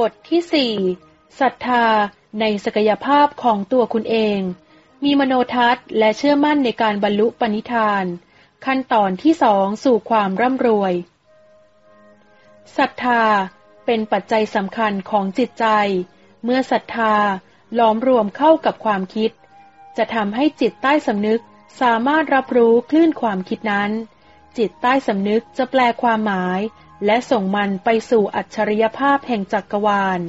บทที่สี่ศรัทธาในศักยภาพของตัวคุณเอง มีมโนทัศน์และเชื่อมั่นในการบรรลุปณิธาน ขั้นตอนที่สองสู่ความร่ำรวยศรัทธาเป็นปัจจัยสำคัญของจิตใจ เมื่อศรัทธาล้อมรวมเข้ากับความคิด จะทำให้จิตใต้สำนึกสามารถรับรู้คลื่นความคิดนั้น จิตใต้สำนึกจะแปลความหมาย และส่งมันไปสู่อัจฉริยภาพแห่งจักรวาล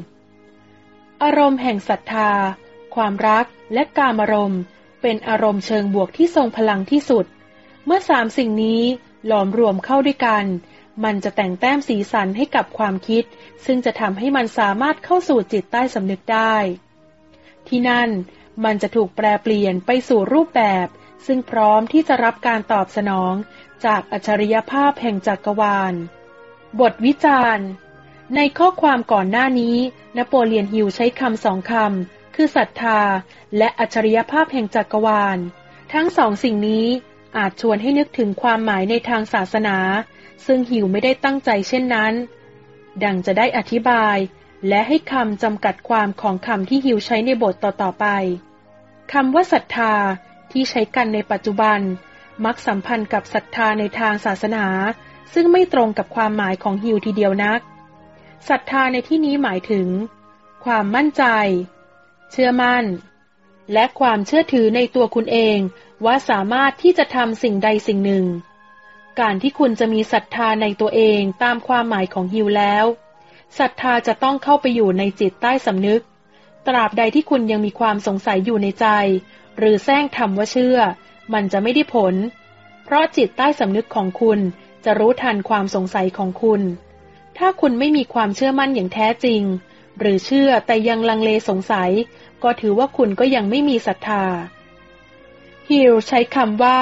อารมณ์แห่งศรัทธา ความรักและการอารมณ์ เป็นอารมณ์เชิงบวกที่ทรงพลังที่สุด เมื่อสามสิ่งนี้หลอมรวมเข้าด้วยกัน มันจะแต่งแต้มสีสันให้กับความคิด ซึ่งจะทำให้มันสามารถเข้าสู่จิตใต้สำนึกได้ ที่นั่นมันจะถูกแปลเปลี่ยนไปสู่รูปแบบ ซึ่งพร้อมที่จะรับการตอบสนองจากอัจฉริยภาพแห่งจักรวาล บทวิจารณ์ ในข้อความก่อนหน้านี้ นโปเลียนฮิลใช้คำสองคำ คือศรัทธา และอัจฉริยภาพแห่งจักรวาล ทั้งสองสิ่งนี้อาจชวนให้นึกถึงความหมายในทางศาสนา ซึ่งฮิวไม่ได้ตั้งใจเช่นนั้น ดังจะได้อธิบาย และให้คำจำกัดความของคำที่ฮิวใช้ในบทต่อๆไปคำว่าศรัทธาที่ใช้กันในปัจจุบัน มักสัมพันธ์กับศรัทธาในทางศาสนา ซึ่งไม่ตรงกับความหมายของฮิวทีเดียวนัก ศรัทธาในที่นี้หมายถึง ความมั่นใจ เชื่อมั่น และความเชื่อถือในตัวคุณเองว่าสามารถที่จะทำสิ่งใดสิ่งหนึ่ง การที่คุณจะมีศรัทธาในตัวเองตามความหมายของฮิวแล้วศรัทธาจะต้องเข้าไปอยู่ในจิตใต้สำนึก ตราบใดที่คุณยังมีความสงสัยอยู่ในใจ หรือแซงทำว่าเชื่อ มันจะไม่ได้ผล เพราะจิตใต้สำนึกของคุณ จะรู้ทันความสงสัยของคุณ ถ้าคุณไม่มีความเชื่อมั่นอย่างแท้จริง หรือเชื่อแต่ยังลังเลสงสัย ก็ถือว่าคุณก็ยังไม่มีศรัทธา ฮิลใช้คำว่า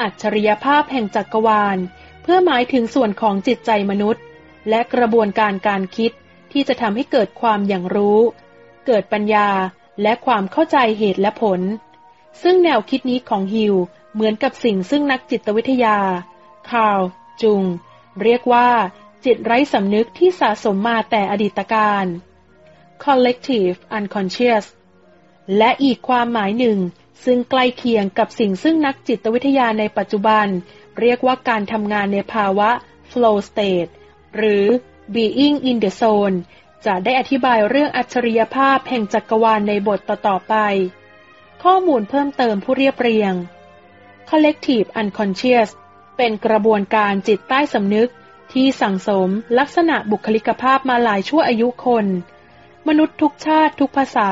อัจฉริยภาพแห่งจักรวาล เพื่อหมายถึงส่วนของจิตใจมนุษย์ และกระบวนการการคิดที่จะทำให้เกิดความอย่างรู้ เกิดปัญญาและความเข้าใจเหตุและผล ซึ่งแนวคิดนี้ของฮิลเหมือนกับสิ่งซึ่งนักจิตวิทยา คาร์ล จุง เรียกว่า จิตไร้สำนึกที่สะสมมาแต่อดีตการ collective unconscious และอีกความหมายหนึ่ง ซึ่งใกล้เคียงกับสิ่งซึ่งนักจิตวิทยาในปัจจุบัน เรียกว่าการทำงานในภาวะ flow state หรือ being in the zone จะได้อธิบายเรื่องอัจฉริยภาพแห่งจักรวาลในบทต่อๆไป ข้อมูลเพิ่มเติมผู้เรียบเรียง collective unconscious เป็นกระบวนการจิตใต้สำนึกที่สั่งสมลักษณะบุคลิกภาพมาหลายชั่วอายุคน มนุษย์ทุกชาติทุกภาษา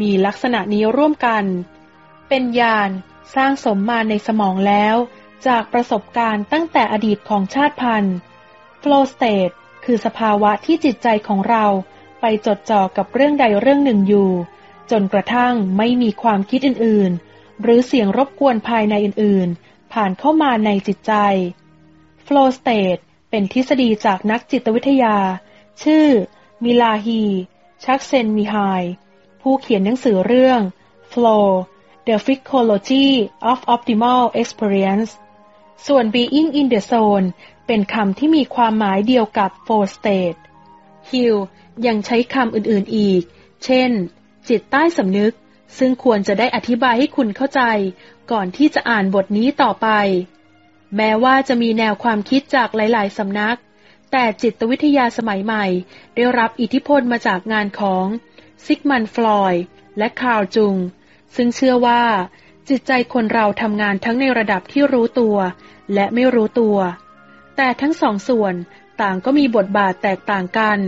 มีลักษณะนี้ร่วมกัน เป็นญาณสร้างสมมาในสมองแล้ว จากประสบการณ์ตั้งแต่อดีตของชาติพันธุ์ flow state คือสภาวะที่จิตใจของเราไปจดจ่อกับเรื่องใดเรื่องหนึ่งอยู่ จนกระทั่งไม่มีความคิดอื่นๆ หรือเสียงรบกวนภายในอื่น ผ่านเข้ามาในจิตใจ flow state เป็นทฤษฎีจากนักจิตวิทยา ชื่อ มิลาฮี ชักเซนมิไฮผู้เขียนหนังสือเรื่อง flow The Psychology of Optimal Experience ส่วน Being in the Zone เป็นคำที่มีความหมายเดียวกับ Flow State Hill ยังใช้คำอื่นๆอีก เช่น จิตใต้สำนึก ซึ่งควรจะได้อธิบายให้คุณเข้าใจ ก่อนที่จะอ่านบทนี้ต่อไป แม้ว่าจะมีแนวความคิดจากหลาย ๆ สำนัก แต่จิตวิทยาสมัยใหม่ ได้รับอิทธิพลมาจากงานของซิกมันฟลอยและคาร์ลจุง ซึ่งเชื่อว่า จิตใจคนเราทำงานทั้งในระดับที่รู้ตัว และไม่รู้ตัว แต่ทั้งสองส่วนต่างก็มีบทบาทแตกต่างกัน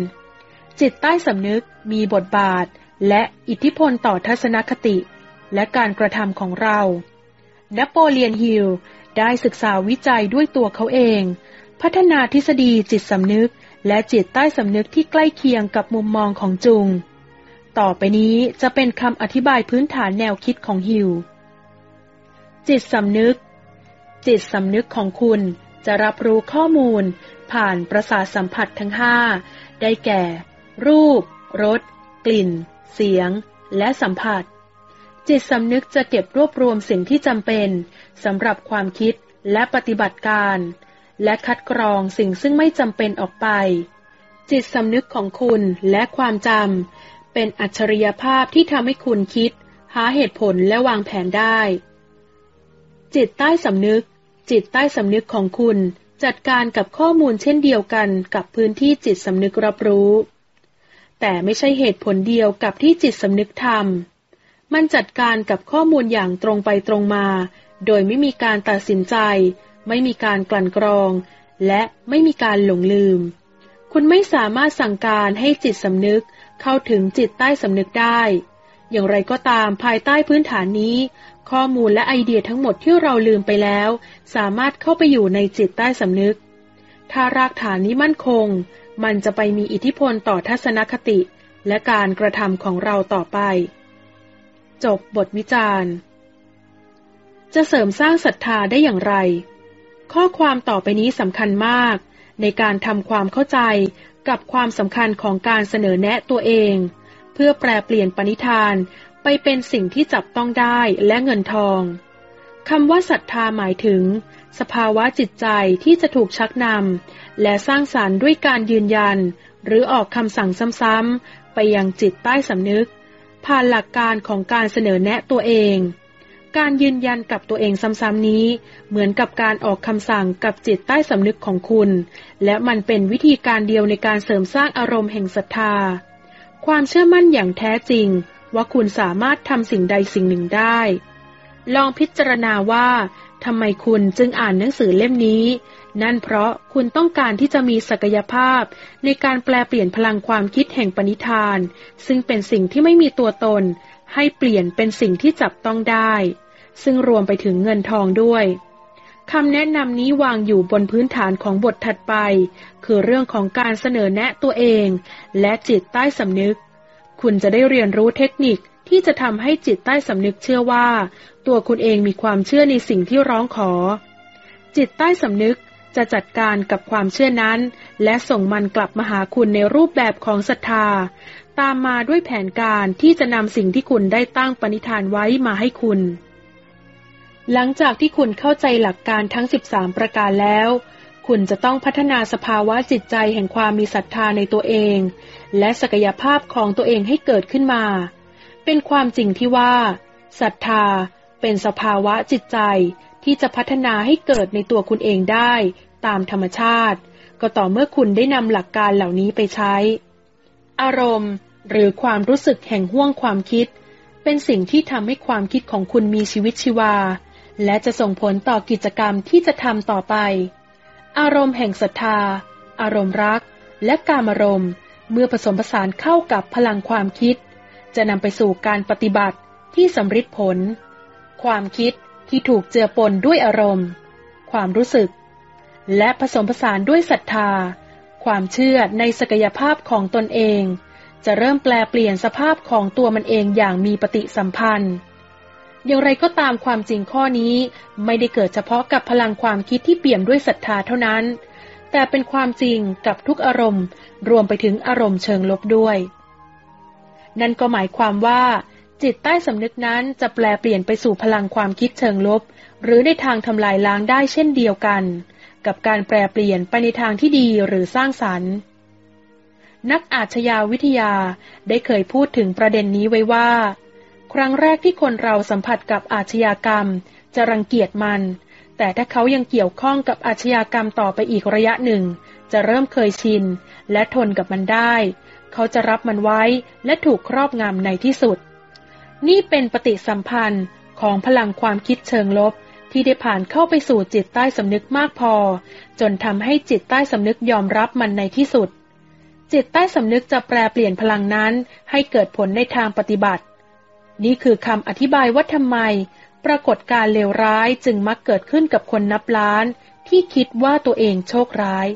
จิตใต้สำนึกมีบทบาทและอิทธิพลต่อทัศนคติ และการกระทำของเรา นโปเลียนฮิลได้ศึกษาวิจัยด้วยตัวเขาเอง พัฒนาทฤษฎีจิตสำนึก และจิตใต้สำนึกที่ใกล้เคียงกับมุมมองของจุง ต่อไปนี้จะเป็นคำอธิบายพื้นฐานแนวคิดของฮิวจิตสำนึก จิตสำนึกของคุณจะรับรู้ข้อมูล ผ่านประสาทสัมผัสทั้งห้าได้แก่ รูป รส กลิ่น เสียง และสัมผัส จิตสำนึกจะเก็บรวบรวมสิ่งที่จำเป็นสำหรับความคิดและปฏิบัติการ และคัดกรองสิ่งซึ่งไม่จำเป็นออกไป จิตสำนึกของคุณและความจำเป็นอัจฉริยภาพที่ทำให้คุณคิด หาเหตุผลและวางแผนได้ จิตใต้สำนึก จิตใต้สำนึกของคุณจัดการกับข้อมูลเช่นเดียวกันกับพื้นที่จิตสำนึกรับรู้ แต่ไม่ใช่เหตุผลเดียวกับที่จิตสำนึกทำ มันจัดการกับข้อมูลอย่างตรงไปตรงมา โดยไม่มีการตัดสินใจ ไม่มีการกลั่นกรอง และไม่มีการหลงลืม คุณไม่สามารถสั่งการให้จิตสำนึกเข้าถึงจิตใต้สำนึกได้ อย่างไรก็ตามภายใต้พื้นฐานนี้ ข้อมูลและไอเดียทั้งหมดที่เราลืมไปแล้ว สามารถเข้าไปอยู่ในจิตใต้สำนึก ถ้ารากฐานนี้มั่นคง มันจะไปมีอิทธิพลต่อทัศนคติ และการกระทำของเราต่อไป จบบทวิจารณ์ จะเสริมสร้างศรัทธาได้อย่างไร ข้อความต่อไปนี้สำคัญมาก ในการทำความเข้าใจกับความสำคัญของการเสนอแนะตัวเอง เพื่อแปลเปลี่ยนปณิธานไปเป็นสิ่งที่จับต้องได้และเงินทองคำว่าศรัทธาหมายถึง สภาวะจิตใจที่จะถูกชักนำและสร้างสารรค์ด้วยการยืนยัน หรือออกคำสั่งซ้ำๆไปยังจิตใต้สำนึก ผ่านหลักการของการเสนอแนะตัวเอง การยืนยันกับตัวเองซ้ำๆนี้ เหมือนกับการออกคำสั่งกับจิตใต้สำนึกของคุณ และมันเป็นวิธีการเดียวในการเสริมสร้างอารมณ์แห่งศรัทธา ความเชื่อมั่นอย่างแท้จริง ว่าคุณสามารถทำสิ่งใดสิ่งหนึ่งได้ ลองพิจารณาว่าทำไมคุณจึงอ่านหนังสือเล่มนี้ นั่นเพราะคุณต้องการที่จะมีศักยภาพ ในการแปลเปลี่ยนพลังความคิดแห่งปณิธาน ซึ่งเป็นสิ่งที่ไม่มีตัวตน ให้เปลี่ยนเป็นสิ่งที่จับต้องได้ ซึ่งรวมไปถึงเงินทองด้วยคำแนะนำนี้วางอยู่บนพื้นฐานของบทถัดไป คือเรื่องของการเสนอแนะตัวเอง และจิตใต้สำนึก คุณจะได้เรียนรู้เทคนิคที่จะทำให้จิตใต้สำนึกเชื่อว่า ตัวคุณเองมีความเชื่อในสิ่งที่ร้องขอ จิตใต้สำนึก จะจัดการกับความเชื่อนั้น และส่งมันกลับมาหาคุณในรูปแบบของศรัทธา ตามมาด้วยแผนการที่จะนำสิ่งที่คุณได้ตั้งปณิธานไว้มาให้คุณ หลังจากที่คุณเข้าใจหลักการทั้ง 13 ประการแล้ว คุณจะต้องพัฒนาสภาวะจิตใจแห่งความมีศรัทธาในตัวเอง และศักยภาพของตัวเองให้เกิดขึ้นมา เป็นความจริงที่ว่าศรัทธาเป็นสภาวะจิตใจ ที่จะพัฒนาให้เกิดในตัวคุณเองได้ ตามธรรมชาติ ก็ต่อเมื่อคุณได้นำหลักการเหล่านี้ไปใช้ อารมณ์ หรือความรู้สึกแห่งห่วงความคิด เป็นสิ่งที่ทำให้ความคิดของคุณมีชีวิตชีวา และจะส่งผลต่อกิจกรรมที่จะทำต่อไป อารมณ์แห่งศรัทธา อารมณ์รัก และการอารมณ์เมื่อผสมผสานเข้ากับพลังความคิด จะนำไปสู่การปฏิบัติที่สำฤทธิ์ผล ความคิด ที่ถูกเจือปนด้วยอารมณ์ ความรู้สึก และผสมผสานด้วยศรัทธา ความเชื่อในศักยภาพของตนเอง จะเริ่มแปลเปลี่ยนสภาพของตัวมันเองอย่างมีปฏิสัมพันธ์ อย่างไรก็ตามความจริงข้อนี้ไม่ได้เกิดเฉพาะกับพลังความคิดที่เปี่ยมด้วยศรัทธาเท่านั้น แต่เป็นความจริงกับทุกอารมณ์ รวมไปถึงอารมณ์เชิงลบด้วย นั่นก็หมายความว่า จิตใต้สำนึกนั้นจะแปลเปลี่ยนไปสู่พลังความคิดเชิงลบ หรือในทางทำลายล้างได้เช่นเดียวกัน กับการแปลเปลี่ยนไปในทางที่ดีหรือสร้างสรรค์ นักอาชญาวิทยาได้เคยพูดถึงประเด็นนี้ไว้ว่า ครั้งแรกที่คนเราสัมผัสกับอาชญากรรม จะรังเกียจมัน แต่ถ้าเขายังเกี่ยวข้องกับอาชญากรรมต่อไปอีกระยะหนึ่ง จะเริ่มเคยชิน และทนกับมันได้ เขาจะรับมันไว้และถูกครอบงำในที่สุด นี่เป็นปฏิสัมพันธ์ของพลังความคิดเชิงลบที่ได้ผ่านเข้าไปสู่จิตใต้สำนึกมากพอ จนทำให้จิตใต้สำนึกยอมรับมันในที่สุด จิตใต้สำนึกจะแปลเปลี่ยนพลังนั้นให้เกิดผลในทางปฏิบัติ นี่คือคำอธิบายว่าทำไม ปรากฏการเลวร้ายจึงมักเกิดขึ้นกับคนนับล้าน ที่คิดว่าตัวเองโชคร้าย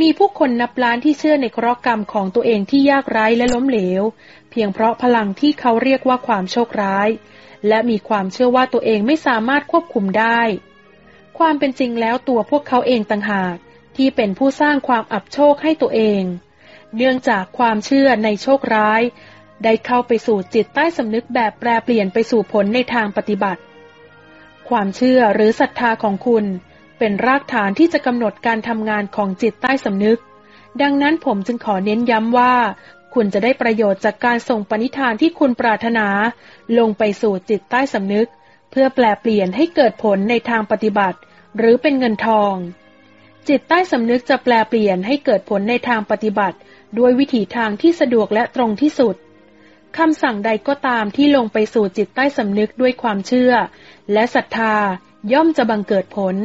มีผู้คนนับล้านที่เชื่อในเคราะห์กรรมของตัวเองที่ยากไร้และล้มเหลว เพียงเพราะพลังที่เขาเรียกว่าความโชคร้าย และมีความเชื่อว่าตัวเองไม่สามารถควบคุมได้ ความเป็นจริงแล้วตัวพวกเขาเองต่างหาก ที่เป็นผู้สร้างความอับโชคให้ตัวเอง เนื่องจากความเชื่อในโชคร้าย ได้เข้าไปสู่จิตใต้สำนึกแบบแปรเปลี่ยนไปสู่ผลในทางปฏิบัติ ความเชื่อหรือศรัทธาของคุณ เป็นรากฐานที่จะกำหนดการทำงานของจิตใต้สำนึก ดังนั้นผมจึงขอเน้นย้ำว่า คุณจะได้ประโยชน์จากการส่งปณิธานที่คุณปรารถนา ลงไปสู่จิตใต้สำนึก เพื่อแปลเปลี่ยนให้เกิดผลในทางปฏิบัติ หรือเป็นเงินทอง จิตใต้สำนึกจะแปลเปลี่ยนให้เกิดผลในทางปฏิบัติ ด้วยวิถีทางที่สะดวกและตรงที่สุดคำสั่งใดก็ตามที่ลงไปสู่จิตใต้สำนึกด้วยความเชื่อ และศรัทธาย่อมจะบังเกิดผล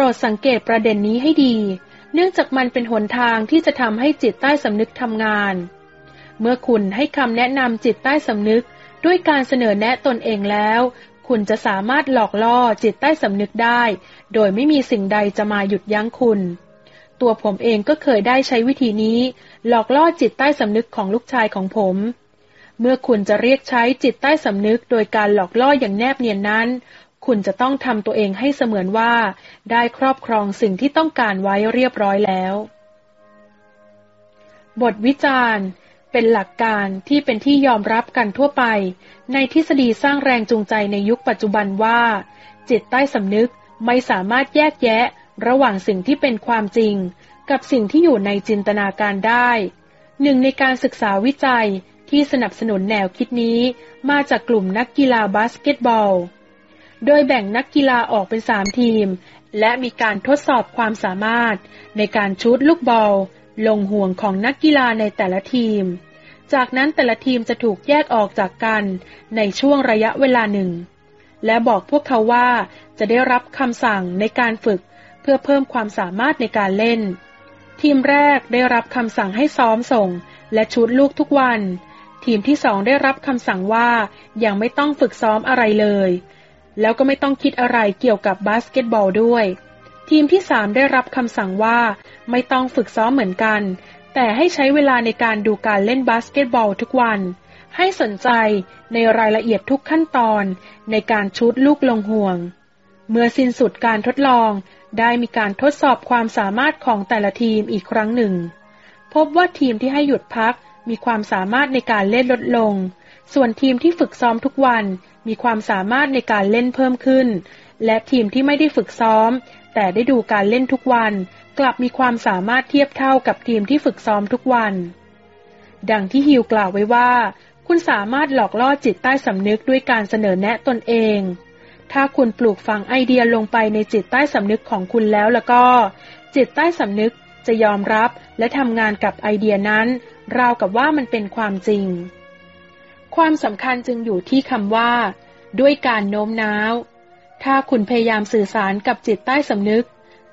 รดสังเกตประเด็นนี้ให้ดี เนื่องจากมันเป็นหนทางที่จะทำให้จิตใต้สำนึกทำงาน เมื่อคุณให้คำแนะนำจิตใต้สำนึกด้วยการเสนอแนะตนเองแล้ว คุณจะสามารถหลอกล่อจิตใต้สำนึกได้ โดยไม่มีสิ่งใดจะมาหยุดยั้งคุณ ตัวผมเองก็เคยได้ใช้วิธีนี้ หลอกล่อจิตใต้สำนึกของลูกชายของผม เมื่อคุณจะเรียกใช้จิตใต้สำนึกโดยการหลอกล่ออย่างแนบเนียนนั้น คุณจะต้องทำตัวเองให้เสมือนว่า ได้ครอบครองสิ่งที่ต้องการไว้เรียบร้อยแล้ว บทวิจารณ์ เป็นหลักการที่เป็นที่ยอมรับกันทั่วไป ในทฤษฎีสร้างแรงจูงใจในยุคปัจจุบันว่า จิตใต้สำนึกไม่สามารถแยกแยะ ระหว่างสิ่งที่เป็นความจริง กับสิ่งที่อยู่ในจินตนาการได้ หนึ่งในการศึกษาวิจัยที่สนับสนุนแนวคิดนี้มาจากกลุ่มนักกีฬาบาสเกตบอล โดยแบ่งนักกีฬาออกเป็นสามทีม และมีการทดสอบความสามารถ ในการชุดลูกบอล ลงห่วงของนักกีฬาในแต่ละทีม จากนั้นแต่ละทีมจะถูกแยกออกจากกันในช่วงระยะเวลาหนึ่ง และบอกพวกเขาว่าจะได้รับคำสั่งในการฝึกเพื่อเพิ่มความสามารถในการเล่น ทีมแรกได้รับคำสั่งให้ซ้อมส่ง และชุดลูกทุกวัน ทีมที่สองได้รับคำสั่งว่ายังไม่ต้องฝึกซ้อมอะไรเลย แล้วก็ไม่ต้องคิดอะไรเกี่ยวกับบาสเกตบอลด้วย ทีมที่สามได้รับคำสั่งว่าไม่ต้องฝึกซ้อมเหมือนกัน แต่ให้ใช้เวลาในการดูการเล่นบาสเกตบอลทุกวัน ให้สนใจในรายละเอียดทุกขั้นตอน ในการชุดลูกลงห่วง เมื่อสิ้นสุดการทดลอง ได้มีการทดสอบความสามารถของแต่ละทีมอีกครั้งหนึ่ง พบว่าทีมที่ให้หยุดพักมีความสามารถในการเล่นลดลง ส่วนทีมที่ฝึกซ้อมทุกวัน มีความสามารถในการเล่นเพิ่มขึ้น และทีมที่ไม่ได้ฝึกซ้อม แต่ได้ดูการเล่นทุกวัน กลับมีความสามารถเทียบเท่ากับทีมที่ฝึกซ้อมทุกวัน ดังที่ฮิวกล่าวไว้ว่า คุณสามารถหลอกล่อจิตใต้สำนึกด้วยการเสนอแนะตนเอง ถ้าคุณปลูกฝังไอเดียลงไปในจิตใต้สำนึกของคุณแล้วแล้วก็ จิตใต้สำนึกจะยอมรับและทำงานกับไอเดียนั้น ราวกับว่ามันเป็นความจริง ความสำคัญจึงอยู่ที่คำว่า ด้วยการโน้มน้าว ถ้าคุณพยายามสื่อสารกับจิตใต้สำนึก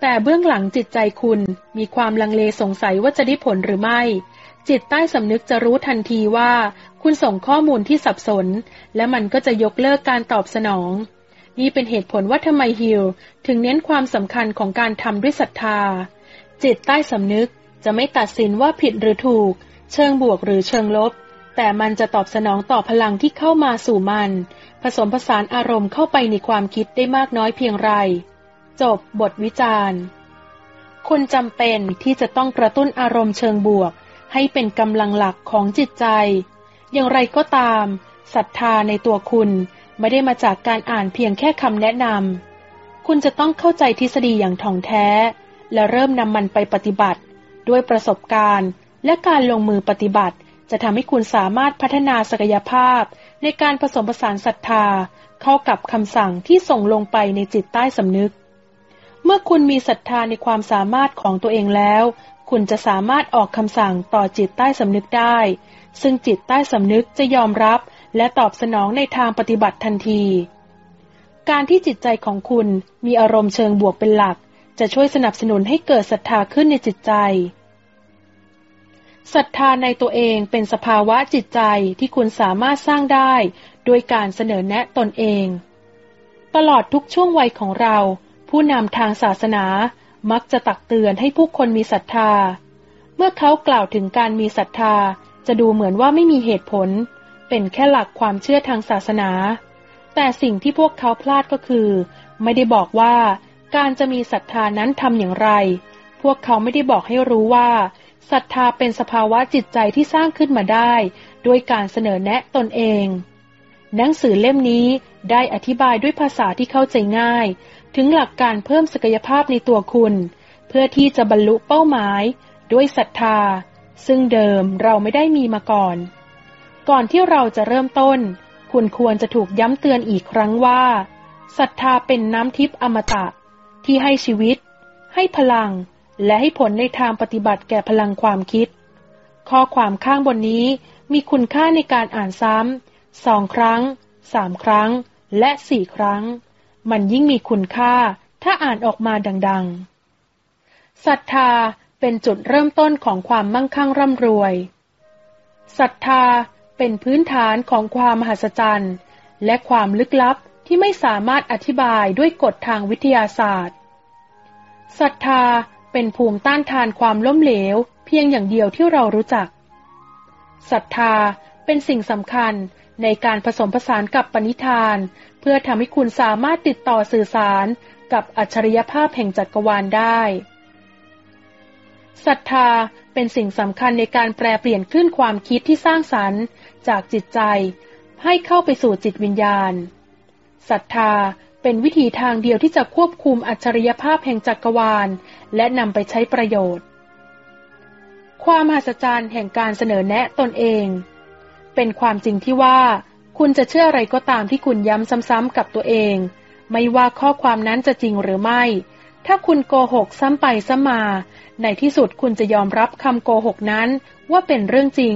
แต่เบื้องหลังจิตใจคุณมีความลังเลสงสัยว่าจะได้ผลหรือไม่ จิตใต้สำนึกจะรู้ทันทีว่า คุณส่งข้อมูลที่สับสน และมันก็จะยกเลิกการตอบสนอง นี่เป็นเหตุผลว่าทำไมฮิลถึงเน้นความสำคัญของการทำด้วยศรัทธา จิตใต้สำนึกจะไม่ตัดสินว่าผิดหรือถูก เชิงบวกหรือเชิงลบ แต่มันจะตอบสนองต่อพลังที่เข้ามาสู่มัน ผสมผสานอารมณ์เข้าไปในความคิดได้มากน้อยเพียงไร จบบทวิจารณ์คุณจำเป็นที่จะต้องกระตุ้นอารมณ์เชิงบวก ให้เป็นกำลังหลักของจิตใจ อย่างไรก็ตามศรัทธาในตัวคุณไม่ได้มาจากการอ่านเพียงแค่คำแนะนำ คุณจะต้องเข้าใจทฤษฎีอย่างถ่องแท้ และเริ่มนำมันไปปฏิบัติ ด้วยประสบการณ์ และการลงมือปฏิบัติ จะทำให้คุณสามารถพัฒนาศักยภาพ ในการผสมผสานศรัทธา เข้ากับคำสั่งที่ส่งลงไปในจิตใต้สำนึก เมื่อคุณมีศรัทธาในความสามารถของตัวเองแล้ว คุณจะสามารถออกคำสั่งต่อจิตใต้สำนึกได้ ซึ่งจิตใต้สำนึกจะยอมรับและตอบสนองในทางปฏิบัติทันที การที่จิตใจของคุณมีอารมณ์เชิงบวกเป็นหลัก จะช่วยสนับสนุนให้เกิดศรัทธาขึ้นในจิตใจ ศรัทธาในตัวเองเป็นสภาวะจิตใจที่คุณสามารถสร้างได้โดยการเสนอแนะตนเอง ตลอดทุกช่วงวัยของเรา ผู้นำทางศาสนา มักจะตักเตือนให้ผู้คนมีศรัทธา เมื่อเขากล่าวถึงการมีศรัทธา จะดูเหมือนว่าไม่มีเหตุผล เป็นแค่หลักความเชื่อทางศาสนา แต่สิ่งที่พวกเขาพลาดก็คือ ไม่ได้บอกว่า การจะมีศรัทธานั้นทำอย่างไร พวกเขาไม่ได้บอกให้รู้ว่า ศรัทธาเป็นสภาวะจิตใจที่สร้างขึ้นมาได้ด้วยการเสนอแนะตนเอง หนังสือเล่มนี้ได้อธิบายด้วยภาษาที่เข้าใจง่าย ถึงหลักการเพิ่มศักยภาพในตัวคุณ เพื่อที่จะบรรลุเป้าหมาย ด้วยศรัทธา ซึ่งเดิมเราไม่ได้มีมาก่อน ก่อนที่เราจะเริ่มต้น คุณควรจะถูกย้ำเตือนอีกครั้งว่าศรัทธาเป็นน้ำทิพย์อมตะ ที่ให้ชีวิต ให้พลัง และให้ผลในทางปฏิบัติแก่พลังความคิด ข้อความข้างบนนี้มีคุณค่าในการอ่านซ้ำสองครั้งสามครั้ง และสี่ครั้ง มันยิ่งมีคุณค่าถ้าอ่านออกมาดังๆศรัทธาเป็นจุดเริ่มต้นของความมั่งคั่งร่ำรวยศรัทธาเป็นพื้นฐานของความมหัศจรรย์ และความลึกลับที่ไม่สามารถอธิบายด้วยกฎทางวิทยาศาสตร์ศรัทธา เป็นภูมิต้านทานความล้มเหลว เพียงอย่างเดียวที่เรารู้จักศรัทธาเป็นสิ่งสำคัญในการผสมผสานกับปณิธาน เพื่อทำให้คุณสามารถติดต่อสื่อสารกับอัจฉริยภาพแห่งจักรวาลได้ศรัทธาเป็นสิ่งสำคัญในการแปลเปลี่ยนคลื่นความคิดที่สร้างสรรค์จากจิตใจ ให้เข้าไปสู่จิตวิญญาณศรัทธา เป็นวิธีทางเดียวที่จะควบคุมอัจฉริยภาพแห่งจักรวาล และนำไปใช้ประโยชน์ ความมหัศจรรย์แห่งการเสนอแนะตนเอง เป็นความจริงที่ว่า คุณจะเชื่ออะไรก็ตามที่คุณย้ำซ้ำๆกับตัวเอง ไม่ว่าข้อความนั้นจะจริงหรือไม่ ถ้าคุณโกหกซ้ำไปซ้ำมา ในที่สุดคุณจะยอมรับคำโกหกนั้นว่าเป็นเรื่องจริง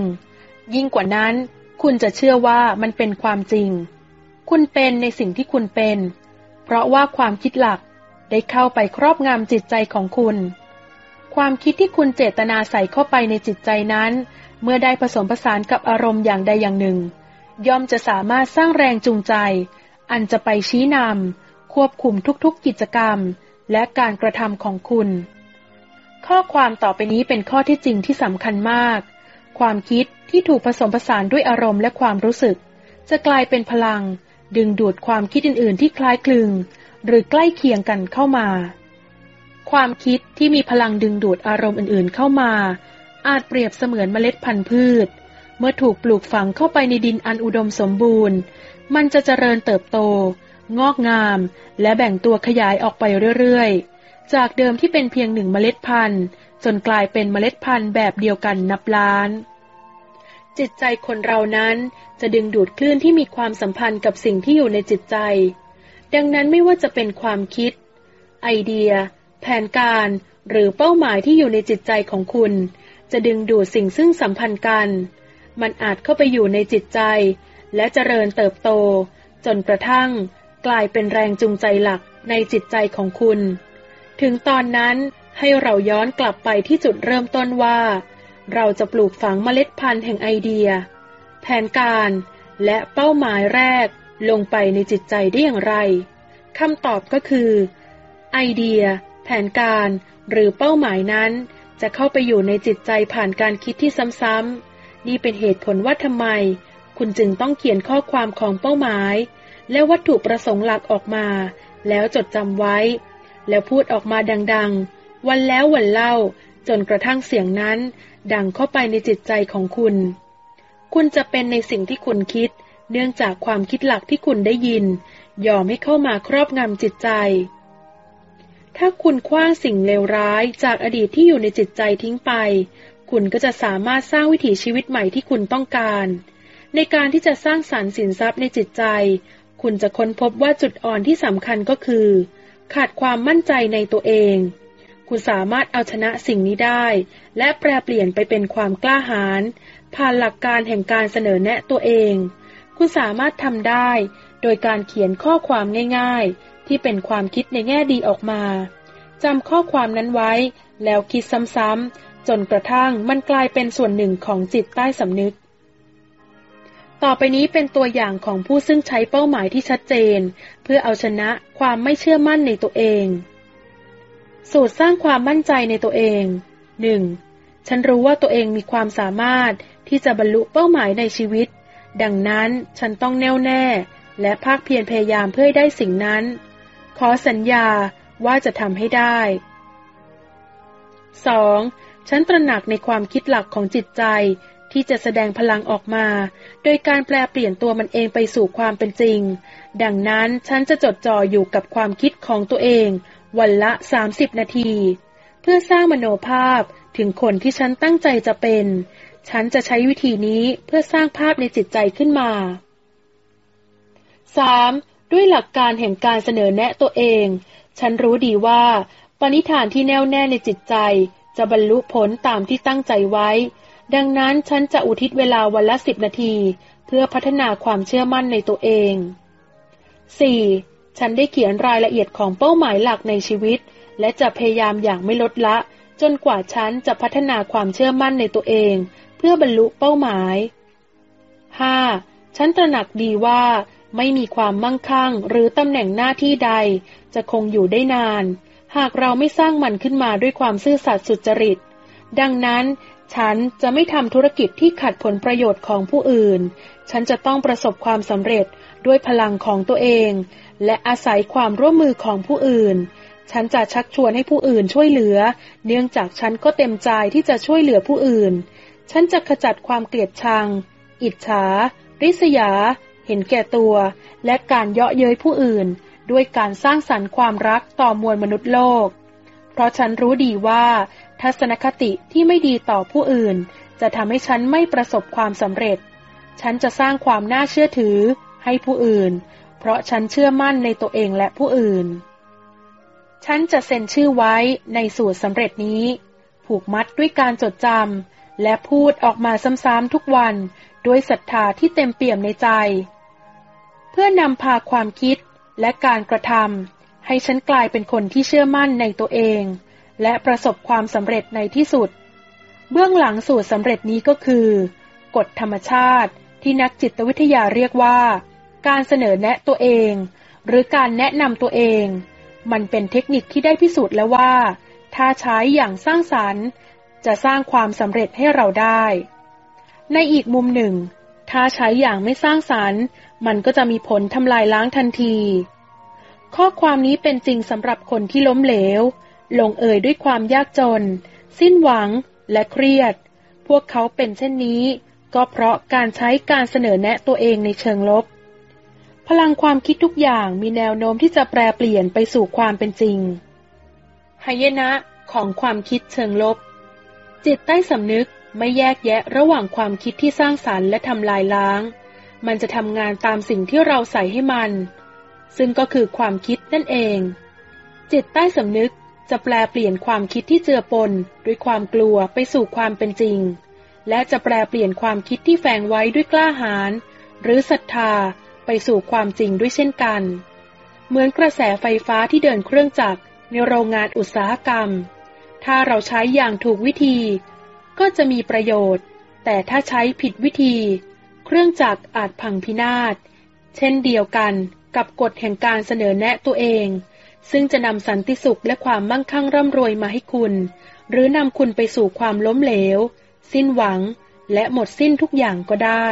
ยิ่งกว่านั้น คุณจะเชื่อว่ามันเป็นความจริง คุณเป็นในสิ่งที่คุณเป็น เพราะว่าความคิดหลักได้เข้าไปครอบงำจิตใจของคุณ ความคิดที่คุณเจตนาใส่เข้าไปในจิตใจนั้น เมื่อได้ผสมผสานกับอารมณ์อย่างใดอย่างหนึ่ง ย่อมจะสามารถสร้างแรงจูงใจ อันจะไปชี้นำควบคุมทุกๆกิจกรรม และการกระทำของคุณ ข้อความต่อไปนี้เป็นข้อที่จริงที่สำคัญมาก ความคิดที่ถูกผสมผสานด้วยอารมณ์และความรู้สึก จะกลายเป็นพลัง ดึงดูดความคิดอื่น ๆ ที่คล้ายคลึง หรือใกล้เคียงกันเข้ามา ความคิดที่มีพลังดึงดูดอารมณ์อื่น ๆ เข้ามา อาจเปรียบเสมือนเมล็ดพันธุ์พืช เมื่อถูกปลูกฝังเข้าไปในดินอันอุดมสมบูรณ์ มันจะเจริญเติบโต งอกงาม และแบ่งตัวขยายออกไปเรื่อย ๆ จากเดิมที่เป็นเพียงหนึ่งเมล็ดพันธุ์ จนกลายเป็นเมล็ดพันธุ์แบบเดียวกันนับล้าน จิตใจคนเรานั้นจะดึงดูดคลื่นที่มีความสัมพันธ์กับสิ่งที่อยู่ในจิตใจ ดังนั้นไม่ว่าจะเป็นความคิด ไอเดีย แผนการ หรือเป้าหมายที่อยู่ในจิตใจของคุณ จะดึงดูดสิ่งซึ่งสัมพันธ์กัน มันอาจเข้าไปอยู่ในจิตใจ และเจริญเติบโต จนกระทั่ง กลายเป็นแรงจูงใจหลักในจิตใจของคุณ ถึงตอนนั้นให้เราย้อนกลับไปที่จุดเริ่มต้นว่า เราจะปลูกฝังเมล็ดพันธุ์แห่งไอเดีย แผนการและเป้าหมายแรกลงไปในจิตใจได้อย่างไรคำตอบก็คือ ไอเดีย แผนการหรือเป้าหมายนั้น จะเข้าไปอยู่ในจิตใจผ่านการคิดที่ซ้ำๆนี่เป็นเหตุผลว่าทำไม คุณจึงต้องเขียนข้อความของเป้าหมาย และวัตถุประสงค์หลักออกมา แล้วจดจำไว้ แล้วพูดออกมาดังๆ วันแล้ววันเล่า จนกระทั่งเสียงนั้นดังเข้าไปในจิตใจของคุณ คุณจะเป็นในสิ่งที่คุณคิด เนื่องจากความคิดหลักที่คุณได้ยิน ยอมให้เข้ามาครอบงำจิตใจ ถ้าคุณคว้างสิ่งเลวร้ายจากอดีตที่อยู่ในจิตใจทิ้งไป คุณก็จะสามารถสร้างวิถีชีวิตใหม่ที่คุณต้องการ ในการที่จะสร้างสารรค์สินทรัพย์ในจิตใจ คุณจะค้นพบว่าจุดอ่อนที่สำคัญก็คือ ขาดความมั่นใจในตัวเอง คุณสามารถเอาชนะสิ่งนี้ได้ และแปลเปลี่ยนไปเป็นความกล้าหาญผ่านหลักการแห่งการเสนอแนะตัวเอง คุณสามารถทำได้ โดยการเขียนข้อความง่าย ๆ ที่เป็นความคิดในแง่ดีออกมาจำข้อความนั้นไว้ แล้วคิดซ้ำๆจนกระทั่งมันกลายเป็นส่วนหนึ่งของจิตใต้สำนึก ต่อไปนี้เป็นตัวอย่างของผู้ซึ่งใช้เป้าหมายที่ชัดเจน เพื่อเอาชนะความไม่เชื่อมั่นในตัวเอง สูตรสร้างความมั่นใจในตัวเอง 1. ฉันรู้ว่าตัวเองมีความสามารถที่จะบรรลุเป้าหมายในชีวิต ดังนั้นฉันต้องแน่วแน่ และภาคเพียรพยายามเพื่อได้สิ่งนั้น ขอสัญญาว่าจะทำให้ได้ 2. ฉันตระหนักในความคิดหลักของจิตใจที่จะแสดงพลังออกมา โดยการแปลเปลี่ยนตัวมันเองไปสู่ความเป็นจริง ดังนั้นฉันจะจดจ่ออยู่กับความคิดของตัวเอง วันละ 30 นาที เพื่อสร้างมโนภาพถึงคนที่ฉันตั้งใจจะเป็น ฉันจะใช้วิธีนี้เพื่อสร้างภาพในจิตใจขึ้นมา 3. ด้วยหลักการแห่งการเสนอแนะตัวเอง ฉันรู้ดีว่า ปณิธานที่แน่วแน่ในจิตใจ จะบรรลุผลตามที่ตั้งใจไว้ ดังนั้นฉันจะอุทิศเวลาวันละสิบนาที เพื่อพัฒนาความเชื่อมั่นในตัวเอง 4. ฉันได้เขียนรายละเอียดของเป้าหมายหลักในชีวิต และจะพยายามอย่างไม่ลดละ จนกว่าฉันจะพัฒนาความเชื่อมั่นในตัวเอง เพื่อบรรลุเป้าหมาย 5. ฉันตระหนักดีว่า ไม่มีความมั่งคั่ง หรือตำแหน่งหน้าที่ใด จะคงอยู่ได้นาน หากเราไม่สร้างมันขึ้นมาด้วยความซื่อสัตย์สุจริต ดังนั้นฉันจะไม่ทำธุรกิจที่ขัดผลประโยชน์ของผู้อื่น ฉันจะต้องประสบความสำเร็จ ด้วยพลังของตัวเอง และอาศัยความร่วมมือของผู้อื่น ฉันจะชักชวนให้ผู้อื่นช่วยเหลือ เนื่องจากฉันก็เต็มใจที่จะช่วยเหลือผู้อื่น ฉันจะขจัดความเกลียดชัง อิจฉา ริษยา เห็นแก่ตัว และการเยาะเย้ยผู้อื่น ด้วยการสร้างสรรค์ความรักต่อมวลมนุษย์โลก เพราะฉันรู้ดีว่า ทัศนคติที่ไม่ดีต่อผู้อื่น จะทำให้ฉันไม่ประสบความสำเร็จ ฉันจะสร้างความน่าเชื่อถือ ให้ผู้อื่น เพราะฉันเชื่อมั่นในตัวเองและผู้อื่น ฉันจะเซ็นชื่อไว้ในสูตรสำเร็จนี้ ผูกมัดด้วยการจดจำและพูดออกมาซ้ำๆทุกวันด้วยศรัทธาที่เต็มเปี่ยมในใจ เพื่อนำพาความคิดและการกระทำให้ฉันกลายเป็นคนที่เชื่อมั่นในตัวเอง และประสบความสำเร็จในที่สุด เบื้องหลังสูตรสำเร็จนี้ก็คือ กฎธรรมชาติที่นักจิตวิทยาเรียกว่า การเสนอแนะตัวเอง หรือการแนะนำตัวเอง มันเป็นเทคนิคที่ได้พิสูจน์แล้วว่า ถ้าใช้อย่างสร้างสรรค์ จะสร้างความสำเร็จให้เราได้ ในอีกมุมหนึ่ง ถ้าใช้อย่างไม่สร้างสรรค์ มันก็จะมีผลทำลายล้างทันที ข้อความนี้เป็นจริงสำหรับคนที่ล้มเหลว ลงเอยด้วยความยากจน สิ้นหวังและเครียด พวกเขาเป็นเช่นนี้ ก็เพราะการใช้การเสนอแนะตัวเองในเชิงลบ พลังความคิดทุกอย่างมีแนวโน้มที่จะแปรเปลี่ยนไปสู่ความเป็นจริงหายนะของความคิดเชิงลบ จิตใต้สำนึกไม่แยกแยะระหว่างความคิดที่สร้างสรรค์และทำลายล้าง มันจะทำงานตามสิ่งที่เราใส่ให้มัน ซึ่งก็คือความคิดนั่นเอง จิตใต้สำนึกจะแปลเปลี่ยนความคิดที่เจือปนด้วยความกลัวไปสู่ความเป็นจริง และจะแปลเปลี่ยนความคิดที่แฝงไว้ด้วยกล้าหาญหรือศรัทธา ไปสู่ความจริงด้วยเช่นกัน เหมือนกระแสไฟฟ้าที่เดินเครื่องจักรในโรงงานอุตสาหกรรม ถ้าเราใช้อย่างถูกวิธี ก็จะมีประโยชน์ แต่ถ้าใช้ผิดวิธี เครื่องจักรอาจพังพินาศ เช่นเดียวกันกับกฎแห่งการเสนอแนะตัวเอง ซึ่งจะนำสันติสุขและความมั่งคั่งร่ำรวยมาให้คุณ หรือนำคุณไปสู่ความล้มเหลว สิ้นหวัง และหมดสิ้นทุกอย่างก็ได้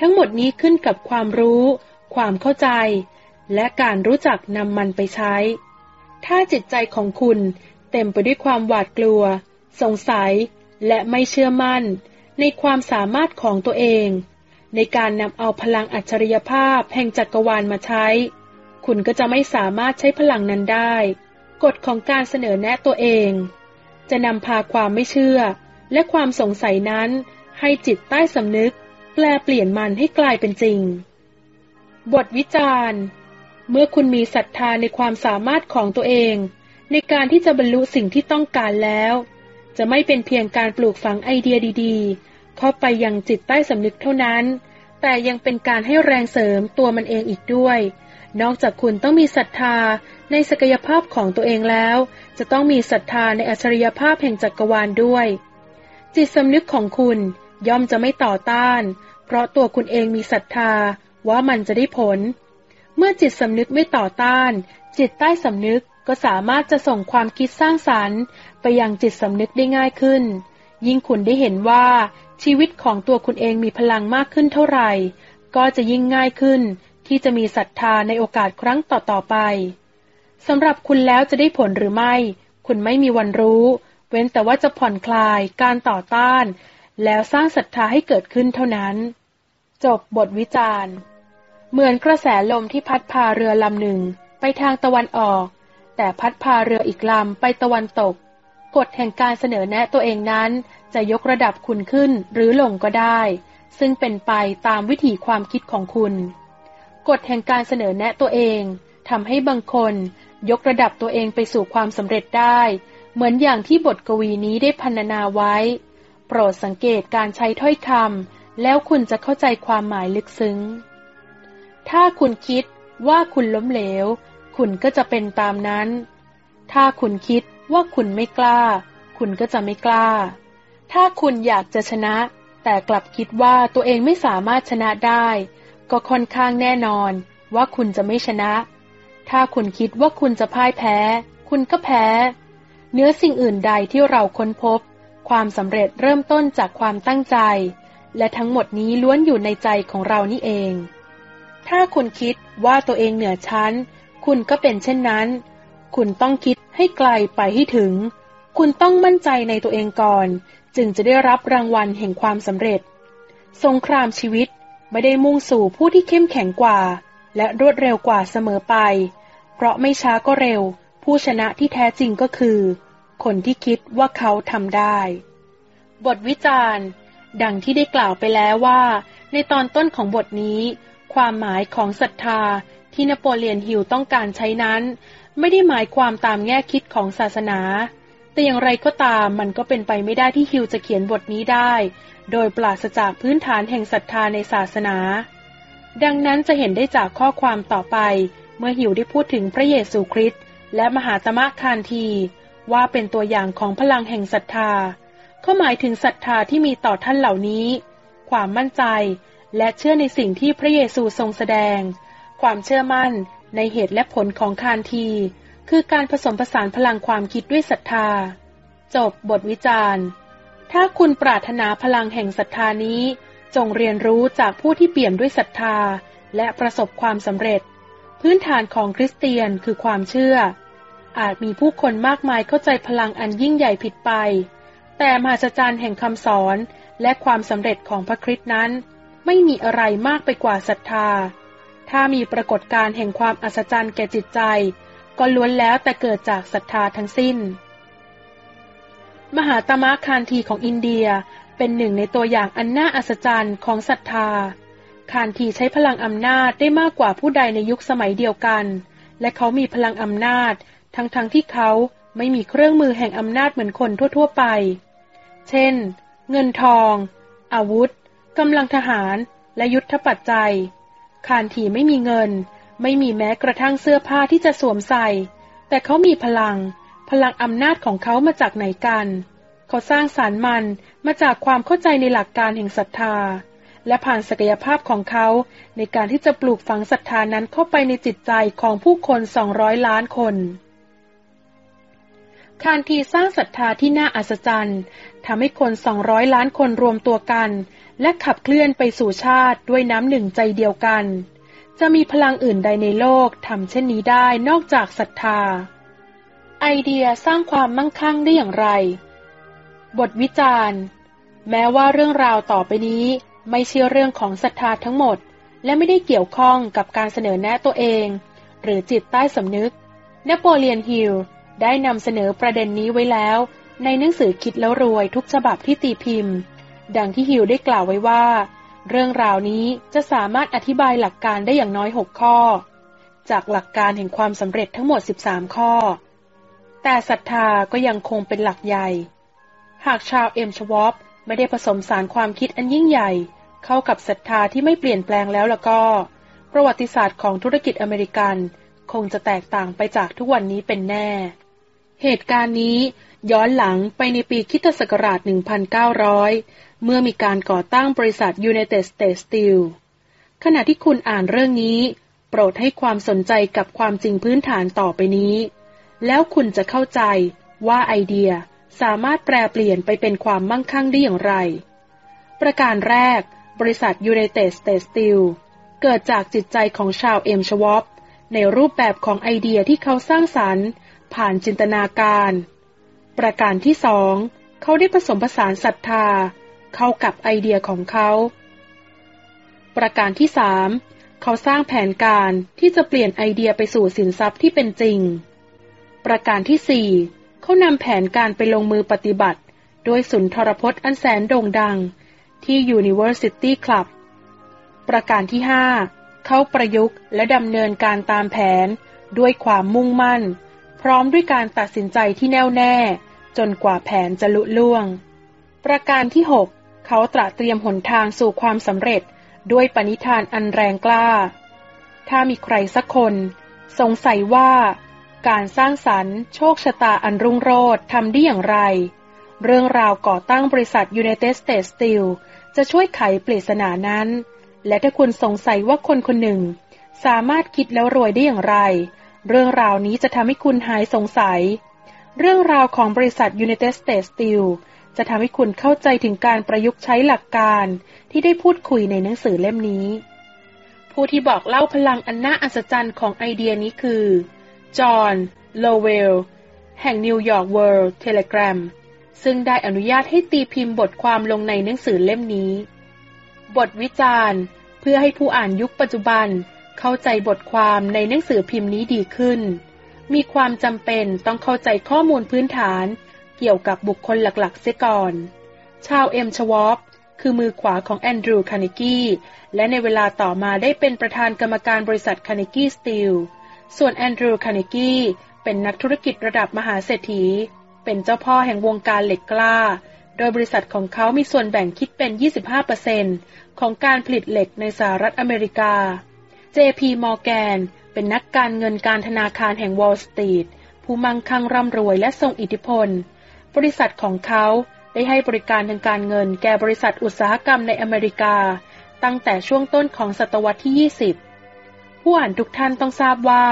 ทั้งหมดนี้ขึ้นกับความรู้ ความเข้าใจ และการรู้จักนำมันไปใช้ ถ้าจิตใจของคุณเต็มไปด้วยความหวาดกลัว สงสัย และไม่เชื่อมั่น ในความสามารถของตัวเอง ในการนำเอาพลังอัจฉริยภาพแห่งจักรวาลมาใช้ คุณก็จะไม่สามารถใช้พลังนั้นได้ กฎของการเสนอแนะตัวเอง จะนำพาความไม่เชื่อ และความสงสัยนั้นให้จิตใต้สำนึก ปลเปลี่ยนมันให้กลายเป็นจริง บทวิจารณ์ เมื่อคุณมีศรัทธาในความสามารถของตัวเอง ในการที่จะบรรลุสิ่งที่ต้องการแล้ว จะไม่เป็นเพียงการปลูกฝังไอเดียดีๆ เข้าไปยังจิตใต้สำนึกเท่านั้น แต่ยังเป็นการให้แรงเสริมตัวมันเองอีกด้วย นอกจากคุณต้องมีศรัทธาในศักยภาพของตัวเองแล้ว จะต้องมีศรัทธาในอัจฉริยภาพแห่งจักรวาลด้วย จิตสำนึกของคุณย่อมจะไม่ต่อต้าน เพราะตัวคุณเองมีศรัทธาว่ามันจะได้ผล เมื่อจิตสำนึกไม่ต่อต้าน จิตใต้สำนึกก็สามารถจะส่งความคิดสร้างสารรค์ ไปยังจิตสำนึกได้ง่ายขึ้น ยิ่งคุณได้เห็นว่าชีวิตของตัวคุณเองมีพลังมากขึ้นเท่าไหร่ ก็จะยิ่งง่ายขึ้น ที่จะมีศรัทธาในโอกาสครั้งต่อๆไปสำหรับคุณแล้วจะได้ผลหรือไม่ คุณไม่มีวันรู้ เว้นแต่ว่าจะผ่อนคลายการต่อต้าน แล้วสร้างศรัทธาให้เกิดขึ้นเท่านั้น จบบทวิจารณ์ เหมือนกระแสลมที่พัดพาเรือลำหนึ่งไปทางตะวันออก แต่พัดพาเรืออีกลำไปตะวันตก กฎแห่งการเสนอแนะตัวเองนั้นจะยกระดับคุณขึ้นหรือลงก็ได้ ซึ่งเป็นไปตามวิถีความคิดของคุณ กฎแห่งการเสนอแนะตัวเองทำให้บางคนยกระดับตัวเองไปสู่ความสำเร็จได้ เหมือนอย่างที่บทกวีนี้ได้พรรณนาไว้ โปรดสังเกตการใช้ถ้อยคำแล้วคุณจะเข้าใจความหมายลึกซึ้ง ถ้าคุณคิดว่าคุณล้มเหลว คุณก็จะเป็นตามนั้น ถ้าคุณคิดว่าคุณไม่กล้า คุณก็จะไม่กล้า ถ้าคุณอยากจะชนะ แต่กลับคิดว่าตัวเองไม่สามารถชนะได้ ก็ค่อนข้างแน่นอนว่าคุณจะไม่ชนะ ถ้าคุณคิดว่าคุณจะพ่ายแพ้ คุณก็แพ้ เนื้อสิ่งอื่นใดที่เราค้นพบ ความสำเร็จเริ่มต้นจากความตั้งใจ และทั้งหมดนี้ล้วนอยู่ในใจของเรานี่เอง ถ้าคุณคิดว่าตัวเองเหนือชั้น คุณก็เป็นเช่นนั้น คุณต้องคิดให้ไกลไปให้ถึง คุณต้องมั่นใจในตัวเองก่อน จึงจะได้รับรางวัลแห่งความสำเร็จ สงครามชีวิตไม่ได้มุ่งสู่ผู้ที่เข้มแข็งกว่า และรวดเร็วกว่าเสมอไป เพราะไม่ช้าก็เร็ว ผู้ชนะที่แท้จริงก็คือ คนที่คิดว่าเขาทำได้ บทวิจารณ์ ดังที่ได้กล่าวไปแล้วว่า ในตอนต้นของบทนี้ ความหมายของศรัทธาที่นโปเลียนฮิลต้องการใช้นั้น ไม่ได้หมายความตามแง่คิดของศาสนา แต่อย่างไรก็ตามมันก็เป็นไปไม่ได้ที่ฮิลจะเขียนบทนี้ได้ โดยปราศจากพื้นฐานแห่งศรัทธาในศาสนา ดังนั้นจะเห็นได้จากข้อความต่อไป เมื่อฮิวได้พูดถึงพระเยซูคริสต์และมหาตมะคานที ว่าเป็นตัวอย่างของพลังแห่งศรัทธา เขาหมายถึงศรัทธาที่มีต่อท่านเหล่านี้ ความมั่นใจและเชื่อในสิ่งที่พระเยซูทรงแสดง ความเชื่อมั่นในเหตุและผลของคานที คือการผสมผสานพลังความคิดด้วยศรัทธา จบบทวิจารณ์ ถ้าคุณปรารถนาพลังแห่งศรัทธานี้ จงเรียนรู้จากผู้ที่เปี่ยมด้วยศรัทธา และประสบความสำเร็จ พื้นฐานของคริสเตียนคือความเชื่อ อาจมีผู้คนมากมายเข้าใจพลังอันยิ่งใหญ่ผิดไป แต่มหัศจรรย์แห่งคำสอนและความสำเร็จของพระคริสต์นั้น ไม่มีอะไรมากไปกว่าศรัทธา ถ้ามีปรากฏการณ์แห่งความอัศจรรย์แก่จิตใจ ก็ล้วนแล้วแต่เกิดจากศรัทธาทั้งสิ้น มหาตมะคานทีของอินเดียเป็นหนึ่งในตัวอย่างอันน่าอัศจรรย์ของศรัทธา คานทีใช้พลังอำนาจได้มากกว่าผู้ใดในยุคสมัยเดียวกัน และเขามีพลังอำนาจ ทั้งๆทที่เขาไม่มีเครื่องมือแห่งอำนาจเหมือนคนทั่ว ๆ ไป เช่น เงินทอง อาวุธกำลังทหาร และยุทธปัจจัย คานทีไม่มีเงิน ไม่มีแม้กระทั่งเสื้อผ้าที่จะสวมใส่ แต่เขามีพลัง พลังอำนาจของเขามาจากไหนกัน เขาสร้างสารมันมาจากความเข้าใจในหลักการแห่งศรัทธา และผ่านศักยภาพของเขาในการที่จะปลูกฝังศรัทธานั้นเข้าไปในจิตใจของผู้คนสองร้อยล้านคน คานทีสร้างศรัทธาที่น่าอัศจรรย์ทำให้คนสองร้อยล้านคนรวมตัวกัน และขับเคลื่อนไปสู่ชาติด้วยน้ำหนึ่งใจเดียวกัน จะมีพลังอื่นใดในโลกทำเช่นนี้ได้นอกจากศรัทธา ไอเดียสร้างความมั่งคั่งได้อย่างไร บทวิจารณ์ แม้ว่าเรื่องราวต่อไปนี้ไม่ใช่เรื่องของศรัทธาทั้งหมด และไม่ได้เกี่ยวข้องกับการเสนอแนะตัวเอง หรือจิตใต้สำนึก นโปเลียนฮิล ได้นำเสนอประเด็นนี้ไว้แล้ว ในหนังสือคิดแล้วรวยทุกฉบับที่ตีพิมพ์ ดังที่ฮิลได้กล่าวไว้ว่า เรื่องราวนี้จะสามารถอธิบายหลักการได้อย่างน้อย 6 ข้อ จากหลักการแห่งความสำเร็จทั้งหมด 13 ข้อ แต่ศรัทธาก็ยังคงเป็นหลักใหญ่ หากชาวเอ็มชวอปไม่ได้ผสมสารความคิดอันยิ่งใหญ่ เข้ากับศรัทธาที่ไม่เปลี่ยนแปลงแล้วแล้วก็ ประวัติศาสตร์ของธุรกิจอเมริกัน คงจะแตกต่างไปจากทุกวันนี้เป็นแน่ เหตุการณ์นี้ย้อนหลังไปในปีคิตศักราช 1900 เมื่อมีการก่อตั้งบริษัท United States Steel ขณะที่คุณอ่านเรื่องนี้ โปรดให้ความสนใจกับความจริงพื้นฐานต่อไปนี้ แล้วคุณจะเข้าใจว่าไอเดียสามารถแปลเปลี่ยนไปเป็นความมั่งคั่งได้อย่างไร ประการแรก บริษัท United States Steel เกิดจากจิตใจของชาวเอ็มชวอปในรูปแบบของไอเดียที่เขาสร้างสรรค์ ผ่านจินตนาการ ประการที่สองเขาได้ผสมผสานศรัทธา เข้ากับไอเดียของเขา ประการที่สามเขาสร้างแผนการที่จะเปลี่ยนไอเดียไปสู่สินทรัพย์ที่เป็นจริง ประการที่สี่เขานำแผนการไปลงมือปฏิบัติด้วยสุนทรพจน์อันแสนโด่งดังที่ University Club ประการที่ 5 เขาประยุกต์และดำเนินการตามแผนด้วยความมุ่งมั่น พร้อมด้วยการตัดสินใจที่แน่วแน่ จนกว่าแผนจะลุล่วง ประการที่ 6 เขาตระเตรียมหนทางสู่ความสำเร็จด้วยปณิธานอันแรงกล้า ถ้ามีใครสักคน สงสัยว่าการสร้างสรรค์โชคชะตาอันรุ่งโรจน์ทำได้อย่างไร เรื่องราวก่อตั้งบริษัท United States Steel จะช่วยไขปริศนานั้น และถ้าคุณสงสัยว่าคนคนหนึ่ง สามารถคิดแล้วรวยได้อย่างไร เรื่องราวนี้จะทำให้คุณหายสงสัย เรื่องราวของบริษัท United States Steel จะทำให้คุณเข้าใจถึงการประยุกต์ใช้หลักการที่ได้พูดคุยในหนังสือเล่มนี้ ผู้ที่บอกเล่าพลังอันน่าอัศจรรย์ของไอเดียนี้คือ จอห์น โลเวล แห่งนิวยอร์กเวิลด์เทเลกราฟซึ่งได้อนุญาตให้ตีพิมพ์บทความลงในหนังสือเล่มนี้ บทวิจารณ์ เพื่อให้ผู้อ่านยุคปัจจุบัน เข้าใจบทความในหนังสือพิมพ์นี้ดีขึ้น มีความจำเป็นต้องเข้าใจข้อมูลพื้นฐาน เกี่ยวกับบุคคลหลักๆเสียก่อน ชาร์ลส์เอ็มชวอปคือมือขวาของแอนดรูว์คาร์เนกีและในเวลาต่อมาได้เป็นประธานกรรมการบริษัทคาร์เนกีสตีล ส่วนแอนดรูว์คาร์เนกีเป็นนักธุรกิจระดับมหาเศรษฐี เป็นเจ้าพ่อแห่งวงการเหล็กกล้า โดยบริษัทของเขามีส่วนแบ่งคิดเป็น 25%ของการผลิตเหล็กในสหรัฐอเมริกา JP Morgan เป็นนักการเงินการธนาคารแห่งวอลล์สตรีทผู้มั่งคั่งร่ำรวยและทรงอิทธิพล บริษัทของเขาได้ให้บริการทางการเงินแก่บริษัทอุตสาหกรรมในอเมริกา ตั้งแต่ช่วงต้นของศตวรรษที่ 20 ผู้อ่านทุกท่านต้องทราบว่า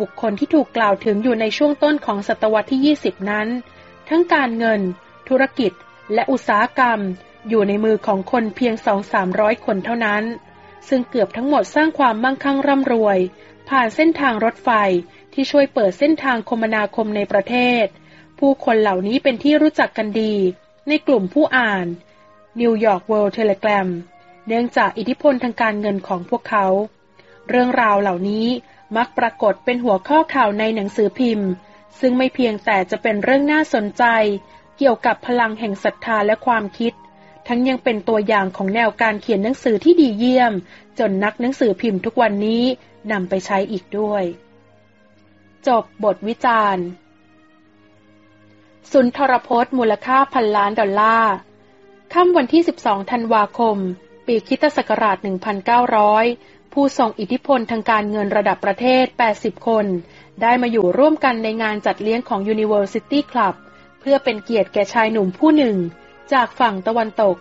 บุคคลที่ถูกกล่าวถึงอยู่ในช่วงต้นของศตวรรษที่ 20 นั้น ทั้งการเงิน ธุรกิจ และอุตสาหกรรม อยู่ในมือของคนเพียง 2-300 คนเท่านั้น ซึ่งเกือบทั้งหมดสร้างความมั่งคั่งร่ำรวย ผ่านเส้นทางรถไฟที่ช่วยเปิดเส้นทางคมนาคมในประเทศ ผู้คนเหล่านี้เป็นที่รู้จักกันดี ในกลุ่มผู้อ่านนิวยอร์กเวิลด์เทเลกราฟเนื่องจากอิทธิพลทางการเงินของพวกเขา เรื่องราวเหล่านี้มักปรากฏเป็นหัวข้อข่าวในหนังสือพิมพ์ ซึ่งไม่เพียงแต่จะเป็นเรื่องน่าสนใจ เกี่ยวกับพลังแห่งศรัทธาและความคิด ทั้งยังเป็นตัวอย่างของแนวการเขียนหนังสือที่ดีเยี่ยม จนนักหนังสือพิมพ์ทุกวันนี้นำไปใช้อีกด้วย จบบทวิจารณ์สุนทรพจน์มูลค่าพันล้านดอลลาร์ ค่ำวันที่ 12 ธันวาคม ปีคิตศักราช 1900 ผู้ทรงอิทธิพลทางการเงินระดับประเทศ 80 คน ได้มาอยู่ร่วมกันในงานจัดเลี้ยงของ University Club เพื่อเป็นเกียรติแก่ชายหนุ่มผู้หนึ่ง จากฝั่งตะวันตก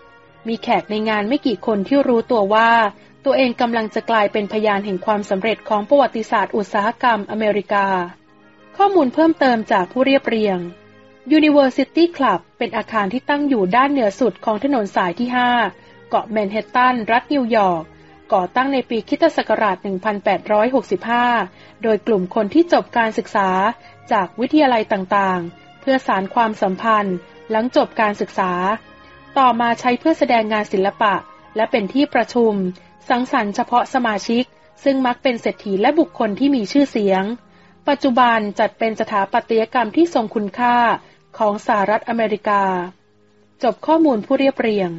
มีแขกในงานไม่กี่คนที่รู้ตัวว่า ตัวเองกำลังจะกลายเป็นพยานแห่งความสำเร็จของประวัติศาสตร์อุตสาหกรรมอเมริกา ข้อมูลเพิ่มเติมจากผู้เรียบเรียง University Club เป็นอาคารที่ตั้งอยู่ด้านเหนือสุดของถนนสายที่ 5 เกาะแมนฮัตตัน รัฐนิวยอร์กก่อตั้งในปีคิตศักราช 1865 โดยกลุ่มคนที่จบการศึกษาจากวิทยาลัยต่างๆ เพื่อสานความสัมพันธ์ หลังจบการศึกษา ต่อมาใช้เพื่อแสดงงานศิลปะ และเป็นที่ประชุม สังสรรค์เฉพาะสมาชิก ซึ่งมักเป็นเศรษฐีและบุคคลที่มีชื่อเสียง ปัจจุบันจัดเป็นสถาปัตยกรรมที่ทรงคุณค่าของสหรัฐอเมริกา จบข้อมูลผู้เรียบเรียง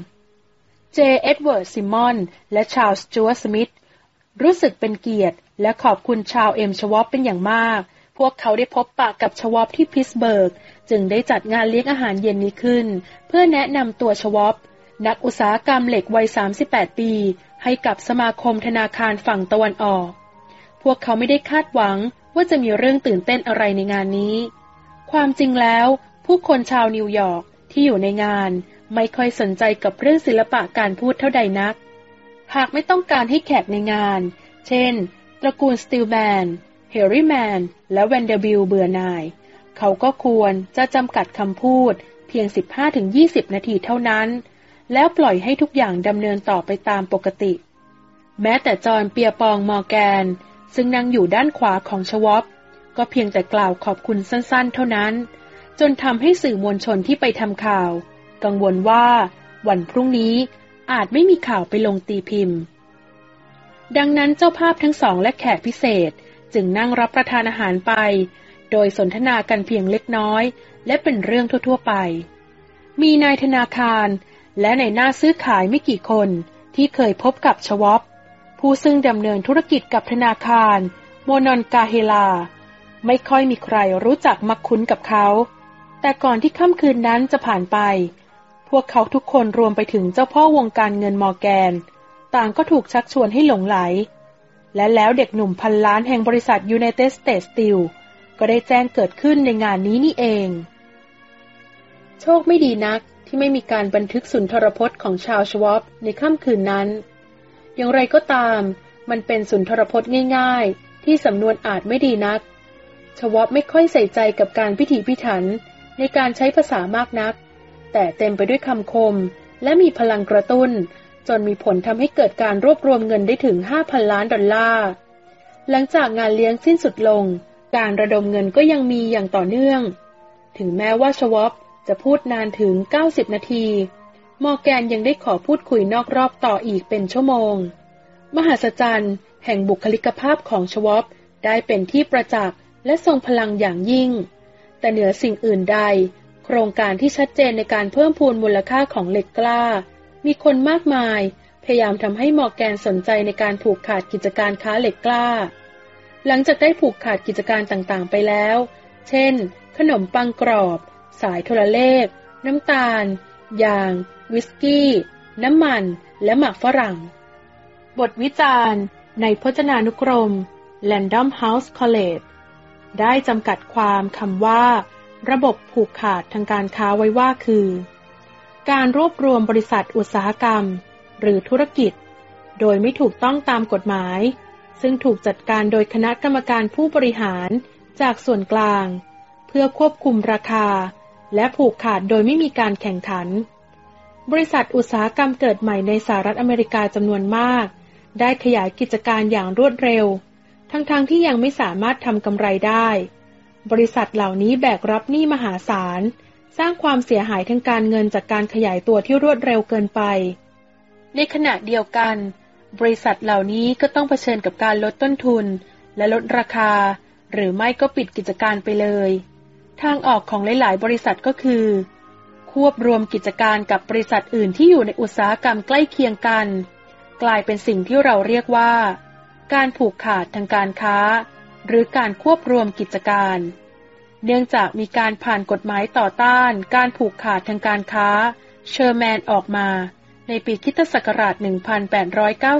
เจ เอ็ดเวิร์ด ซิมอน และชาลส์สจ๊วตสมิธรู้สึกเป็นเกียรติ และขอบคุณชาร์ลส์เอ็มชวอปเป็นอย่างมาก พวกเขาได้พบปะกับชวอปที่พิตต์สเบิร์กจึงได้จัดงานเลี้ยงอาหารเย็นนี้ขึ้น เพื่อแนะนำตัวชวอปนักอุตสาหกรรมเหล็กวัย 38 ปี ให้กับสมาคมธนาคารฝั่งตะวันออก พวกเขาไม่ได้คาดหวังว่าจะมีเรื่องตื่นเต้นอะไรในงานนี้ ความจริงแล้ว ผู้คนชาวนิวยอร์กที่อยู่ในงาน ไม่ค่อยสนใจกับเรื่องศิลปะการพูดเท่าใดนัก หากไม่ต้องการให้แขกในงาน เช่น ตระกูลสติลแมน แฮร์ริแมน และแวนเดอร์บิลต์เบื่อหน่าย เขาก็ควรจะจำกัดคำพูดเพียง 15-20 นาทีเท่านั้น แล้วปล่อยให้ทุกอย่างดำเนินต่อไปตามปกติ แม้แต่จอห์นเพียร์พอนต์มอร์แกน ซึ่งนั่งอยู่ด้านขวาของชวอปก็เพียงแต่กล่าวขอบคุณสั้นๆ เท่านั้น จนทำให้สื่อมวลชนที่ไปทำข่าว กังวลว่าวันพรุ่งนี้อาจไม่มีข่าวไปลงตีพิมพ์ ดังนั้นเจ้าภาพทั้งสองและแขกพิเศษจึงนั่งรับประทานอาหารไป โดยสนทนากันเพียงเล็กน้อย และเป็นเรื่องทั่วๆไป มีนายธนาคาร และในหน้าซื้อขายไม่กี่คนที่เคยพบกับชวอปผู้ซึ่งดำเนินธุรกิจกับธนาคาร โมนอนกาเฮลา ไม่ค่อยมีใครรู้จักมักคุ้นกับเขา แต่ก่อนที่ค่ำคืนนั้นจะผ่านไป พวกเขาทุกคนรวมไปถึงเจ้าพ่อวงการเงินมอร์แกน ต่างก็ถูกชักชวนให้หลงไหล และแล้วเด็กหนุ่มพันล้านแห่งบริษัท United States Steel ก็ได้แจ้งเกิดขึ้นในงานนี้นี่เอง โชคไม่ดีนักที่ไม่มีการบันทึกสุนทรพจน์ของชาวชวอปในค่ำคืนนั้น อย่างไรก็ตาม มันเป็นสุนทรพจน์ง่าย ๆ ที่สำนวนอาจไม่ดีนัก ชวอปไม่ค่อยใส่ใจกับการพิถีพิถันในการใช้ภาษามากนัก แต่เต็มไปด้วยคำคม และมีพลังกระตุ้น จนมีผลทำให้เกิดการรวบรวมเงินได้ถึง 5,000 ล้านดอลลาร์ หลังจากงานเลี้ยงสิ้นสุดลง การระดมเงินก็ยังมีอย่างต่อเนื่อง ถึงแม้ว่าชวอปจะพูดนานถึง 90 นาที มอร์แกนยังได้ขอพูดคุยนอกรอบต่ออีกเป็นชั่วโมง มหัศจรรย์แห่งบุคลิกภาพของชวอปได้เป็นที่ประจักษ์และทรงพลังอย่างยิ่ง แต่เหนือสิ่งอื่นใด โครงการที่ชัดเจนในการเพิ่มพูนมูลค่าของเหล็กกล้า มีคนมากมาย พยายามทำให้มอร์แกนสนใจในการผูกขาดกิจการค้าเหล็กกล้า หลังจากได้ผูกขาดกิจการต่างๆ ไปแล้ว เช่น ขนมปังกรอบ สายโทรเลข น้ำตาล ยาง วิสกี้ น้ำมัน และหมากฝรั่ง บทวิจารณ์ ในพจนานุกรม Random House College ได้จำกัดความคำว่า ระบบผูกขาดทางการค้าไว้ว่าคือ การรวบรวมบริษัทอุตสาหกรรม หรือธุรกิจ โดยไม่ถูกต้องตามกฎหมาย ซึ่งถูกจัดการโดยคณะกรรมการผู้บริหารจากส่วนกลาง เพื่อควบคุมราคา และผูกขาดโดยไม่มีการแข่งขัน บริษัทอุตสาหกรรมเกิดใหม่ในสหรัฐอเมริกาจำนวนมาก ได้ขยายกิจการอย่างรวดเร็ว ทั้งๆทที่ยังไม่สามารถทำกำไรได้ บริษัทเหล่านี้แบกรับหนี้มหาศาล สร้างความเสียหายทางการเงินจากการขยายตัวที่รวดเร็วเกินไป ในขณะเดียวกัน บริษัทเหล่านี้ก็ต้องเผชิญกับการลดต้นทุน และลดราคา หรือไม่ก็ปิดกิจการไปเลย ทางออกของหลาย ๆ บริษัทก็คือ ควบรวมกิจการกับบริษัทอื่นที่อยู่ในอุตสาหกรรมใกล้เคียงกัน กลายเป็นสิ่งที่เราเรียกว่า การผูกขาดทางการค้า หรือการควบรวมกิจการ เนื่องจากมีการผ่านกฎหมายต่อต้าน การผูกขาดทางการค้า เชอร์แมนออกมา ในปีคิตศักราช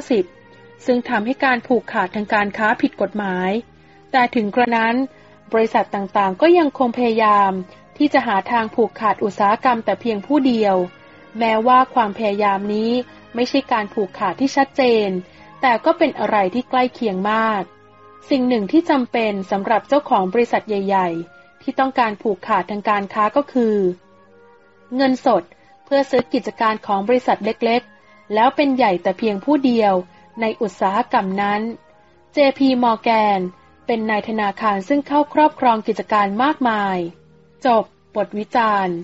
1890 ซึ่งทำให้การผูกขาดทางการค้าผิดกฎหมาย แต่ถึงกระนั้น บริษัทต่างๆ ก็ยังคงพยายามที่จะหาทางผูกขาดอุตสาหกรรมแต่เพียงผู้เดียว แม้ว่าความพยายามนี้ไม่ใช่การผูกขาดที่ชัดเจน แต่ก็เป็นอะไรที่ใกล้เคียงมาก สิ่งหนึ่งที่จำเป็นสำหรับเจ้าของบริษัทใหญ่ ๆ ที่ต้องการผูกขาดทางการค้าก็คือ เงินสด เพื่อซื้อกิจการของบริษัทเล็กๆ แล้วเป็นใหญ่แต่เพียงผู้เดียวในอุตสาหกรรมนั้น JP Morgan เป็นนายธนาคารซึ่งเข้าครอบครองกิจการมากมาย จบบทวิจารณ์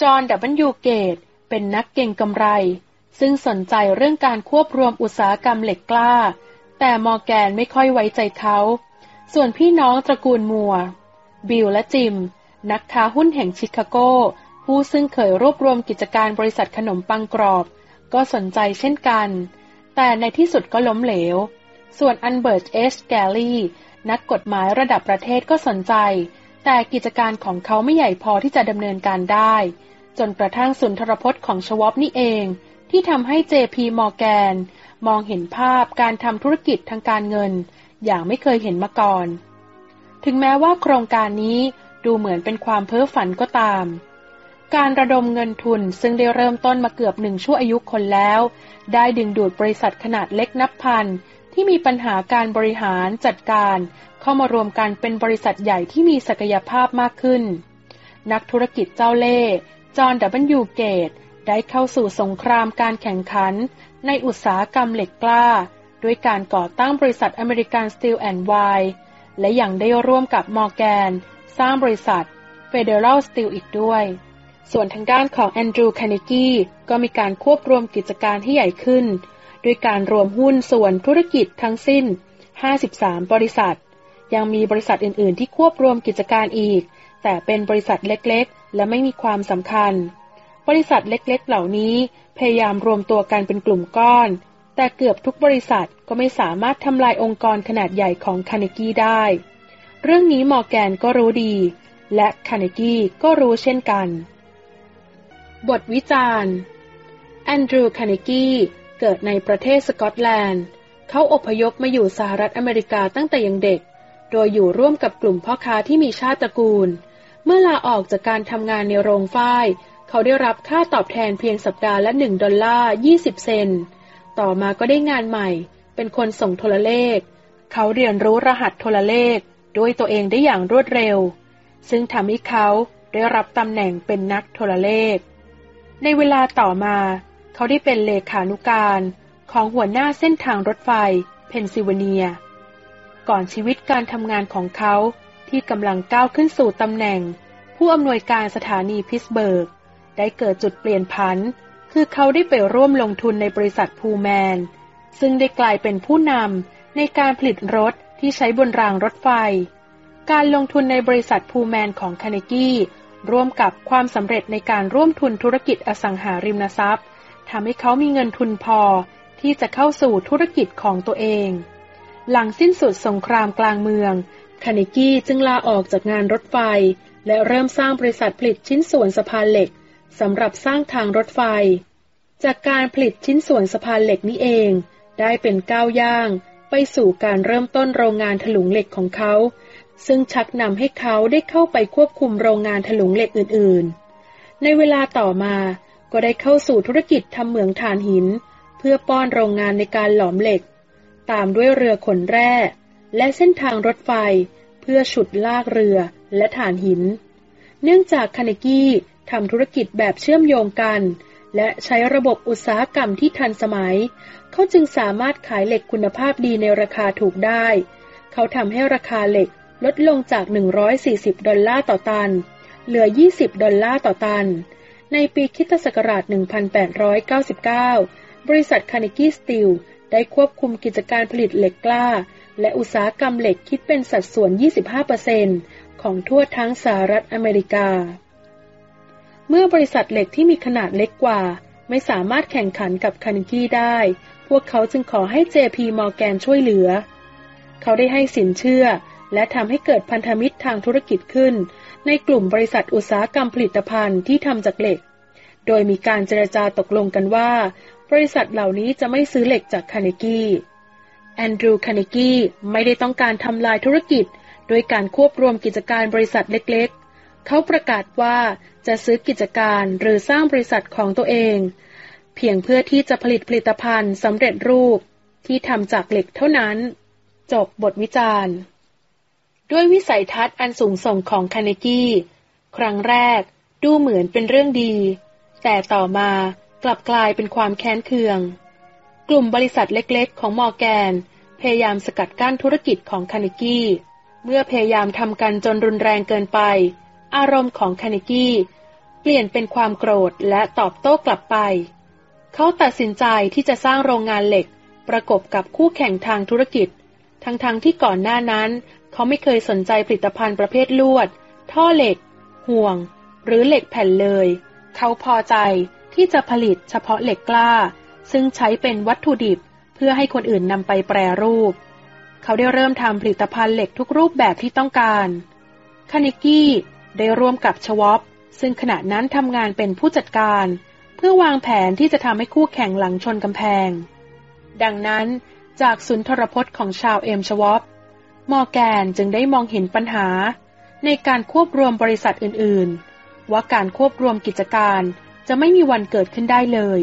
จอห์นดับเบิลยูเกตส์เป็นนักเก็งกำไร ซึ่งสนใจเรื่องการควบรวมอุตสาหกรรมเหล็กกล้า แต่มอร์แกนไม่ค่อยไว้ใจเขา ส่วนพี่น้องตระกูลมัวร์ บิลและจิม นักค้าหุ้นแห่งชิคาโก ผู้ซึ่งเคยรวบรวมกิจการบริษัทขนมปังกรอบ ก็สนใจเช่นกัน แต่ในที่สุดก็ล้มเหลว ส่วนเอลเบิร์ตเอชแกรี่นักกฎหมายระดับประเทศก็สนใจ แต่กิจการของเขาไม่ใหญ่พอที่จะดำเนินการได้ จนกระทั่งสุนทรพจน์ของชวอปนี่เอง ที่ทำให้ JP มอร์แกนมองเห็นภาพการทำธุรกิจทางการเงิน อย่างไม่เคยเห็นมาก่อน ถึงแม้ว่าโครงการนี้ดูเหมือนเป็นความเพ้อฝันก็ตาม การระดมเงินทุนซึ่งได้เริ่มต้นมาเกือบหนึ่งชั่วอายุคนแล้ว ได้ดึงดูดบริษัทขนาดเล็กนับพัน ที่มีปัญหาการบริหารจัดการ เข้ามารวมกันเป็นบริษัทใหญ่ที่มีศักยภาพมากขึ้น นักธุรกิจเจ้าเล่ห์จอห์นดับเบิลยูเกตได้เข้าสู่สงครามการแข่งขัน ในอุตสาหกรรมเหล็กกล้า ด้วยการก่อตั้งบริษัท American Steel and Wire และยังได้ร่วมกับมอร์แกน สร้างบริษัท Federal Steel อีกด้วย ส่วนทางด้านของแอนดรูว์คาร์เนกี้ก็มีการควบรวมกิจการที่ใหญ่ขึ้น ด้วยการรวมหุ้นส่วนธุรกิจทั้งสิ้น 53 บริษัท ยังมีบริษัทอื่น ๆ ที่ควบรวมกิจการอีก แต่เป็นบริษัทเล็ก ๆ และไม่มีความสำคัญ บริษัทเล็ก ๆ เหล่านี้พยายามรวมตัวกันเป็นกลุ่มก้อน แต่เกือบทุกบริษัทก็ไม่สามารถทำลายองค์กรขนาดใหญ่ของคาร์เนกี้ได้ เรื่องนี้มอร์แกนก็รู้ดี และคาร์เนกี้ก็รู้เช่นกัน บทวิจารณ์ แอนดรูว์คาร์เนกี้เกิดในประเทศสกอตแลนด์ เขาอพยพมาอยู่สหรัฐอเมริกาตั้งแต่ยังเด็ก โดยอยู่ร่วมกับกลุ่มพ่อค้าที่มีชาติตระกูล เมื่อลาออกจากการทำงานในโรงฝ้าย เขาได้รับค่าตอบแทนเพียงสัปดาห์ละ 1 ดอลลาร์ 20 เซนต์ต่อมาก็ได้งานใหม่ เป็นคนส่งโทรเลข เขาเรียนรู้รหัสโทรเลขด้วยตัวเองได้อย่างรวดเร็ว ซึ่งทำให้เขาได้รับตำแหน่งเป็นนักโทรเลข ในเวลาต่อมา เขาได้เป็นเลขานุการของหัวหน้าเส้นทางรถไฟเพนซิลเวเนีย ก่อนชีวิตการทำงานของเขาที่กำลังก้าวขึ้นสู่ตำแหน่ง ผู้อำนวยการสถานีพิตต์สเบิร์ก ได้เกิดจุดเปลี่ยนผัน คือเขาได้ไปร่วมลงทุนในบริษัทพูลแมน ซึ่งได้กลายเป็นผู้นำในการผลิตรถที่ใช้บนรางรถไฟ การลงทุนในบริษัทพูลแมนของคาร์เนกี้ ร่วมกับความสำเร็จในการร่วมทุนธุรกิจอสังหาริมทรัพย์ทำให้เขามีเงินทุนพอที่จะเข้าสู่ธุรกิจของตัวเอง หลังสิ้นสุดสงครามกลางเมือง คานิกี้จึงลาออกจากงานรถไฟ และเริ่มสร้างบริษัทผลิตชิ้นส่วนสะพานเหล็กสำหรับสร้างทางรถไฟ จากการผลิตชิ้นส่วนสะพานเหล็กนี้เอง ได้เป็นก้าวย่าง ไปสู่การเริ่มต้นโรงงานถลุงเหล็กของเขา ซึ่งชักนำให้เขาได้เข้าไปควบคุมโรงงานถลุงเหล็กอื่นๆ ในเวลาต่อมาก็ได้เข้าสู่ธุรกิจทำเหมืองถ่านหิน เพื่อป้อนโรงงานในการหลอมเหล็ก ตามด้วยเรือขนแร่ และเส้นทางรถไฟ เพื่อฉุดลากเรือและถ่านหิน เนื่องจากคาเนกี้ทำธุรกิจแบบเชื่อมโยงกัน และใช้ระบบอุตสาหกรรมที่ทันสมัย เขาจึงสามารถขายเหล็กคุณภาพดีในราคาถูกได้ เขาทำให้ราคาเหล็ก ลดลงจาก 140 ดอลลาร์ต่อตัน เหลือ 20 ดอลลาร์ต่อตัน ในปีคริสต์ศักราช 1899 บริษัท Carnegie Steel ได้ควบคุมกิจการผลิตเหล็กกล้า และอุตสาหกรรมเหล็กคิดเป็นสัดส่วน 25%ของทั่วทั้งสหรัฐอเมริกา เมื่อบริษัทเหล็กที่มีขนาดเล็กกว่า ไม่สามารถแข่งขันกับคาร์เนกี้ได้ พวกเขาจึงขอให้ JP Morgan ช่วยเหลือ เขาได้ให้สินเชื่อ และทำให้เกิดพันธมิตรทางธุรกิจขึ้น ในกลุ่มบริษัทอุตสาหกรรมผลิตภัณฑ์ที่ทำจากเหล็ก โดยมีการเจรจาตกลงกันว่า บริษัทเหล่านี้จะไม่ซื้อเหล็กจากคาเนกี้แอนดรูว์คาเนกี้ไม่ได้ต้องการทำลายธุรกิจ โดยการควบรวมกิจการบริษัทเล็กๆ เขาประกาศว่าจะซื้อกิจการหรือสร้างบริษัทของตัวเอง เพียงเพื่อที่จะผลิตผลิตภัณฑ์สำเร็จรูปที่ทำจากเหล็กเท่านั้น จบบทวิจารณ์ ด้วยวิสัยทัศน์อันสูงส่งของคาเนกี้ ครั้งแรกดูเหมือนเป็นเรื่องดี แต่ต่อมากลับกลายเป็นความแค้นเคือง กลุ่มบริษัทเล็กๆ ของมอร์แกน พยายามสกัดกั้นธุรกิจของคาเนกี้ เมื่อพยายามทำกันจนรุนแรงเกินไป อารมณ์ของคาเนกี้ เปลี่ยนเป็นความโกรธและตอบโต้กลับไป เขาตัดสินใจที่จะสร้างโรงงานเหล็กประกบกับคู่แข่งทางธุรกิจ ทั้งๆทที่ก่อนหน้านั้น เขาไม่เคยสนใจผลิตภัณฑ์ประเภทลวด ท่อเหล็ก ห่วง หรือเหล็กแผ่นเลย เขาพอใจที่จะผลิตเฉพาะเหล็กกล้า ซึ่งใช้เป็นวัตถุดิบเพื่อให้คนอื่นนำไปแปรรูป เขาได้เริ่มทำผลิตภัณฑ์เหล็กทุกรูปแบบที่ต้องการคานิกี้ได้ร่วมกับชวอปซึ่งขณะนั้นทำงานเป็นผู้จัดการ เพื่อวางแผนที่จะทำให้คู่แข่งหลังชนกำแพง ดังนั้นจากสุนทรพจน์ของชาวเอ็มชวอป มอร์แกนจึงได้มองเห็นปัญหา ในการควบรวมบริษัทอื่นๆ ว่าการควบรวมกิจการจะไม่มีวันเกิดขึ้นได้เลย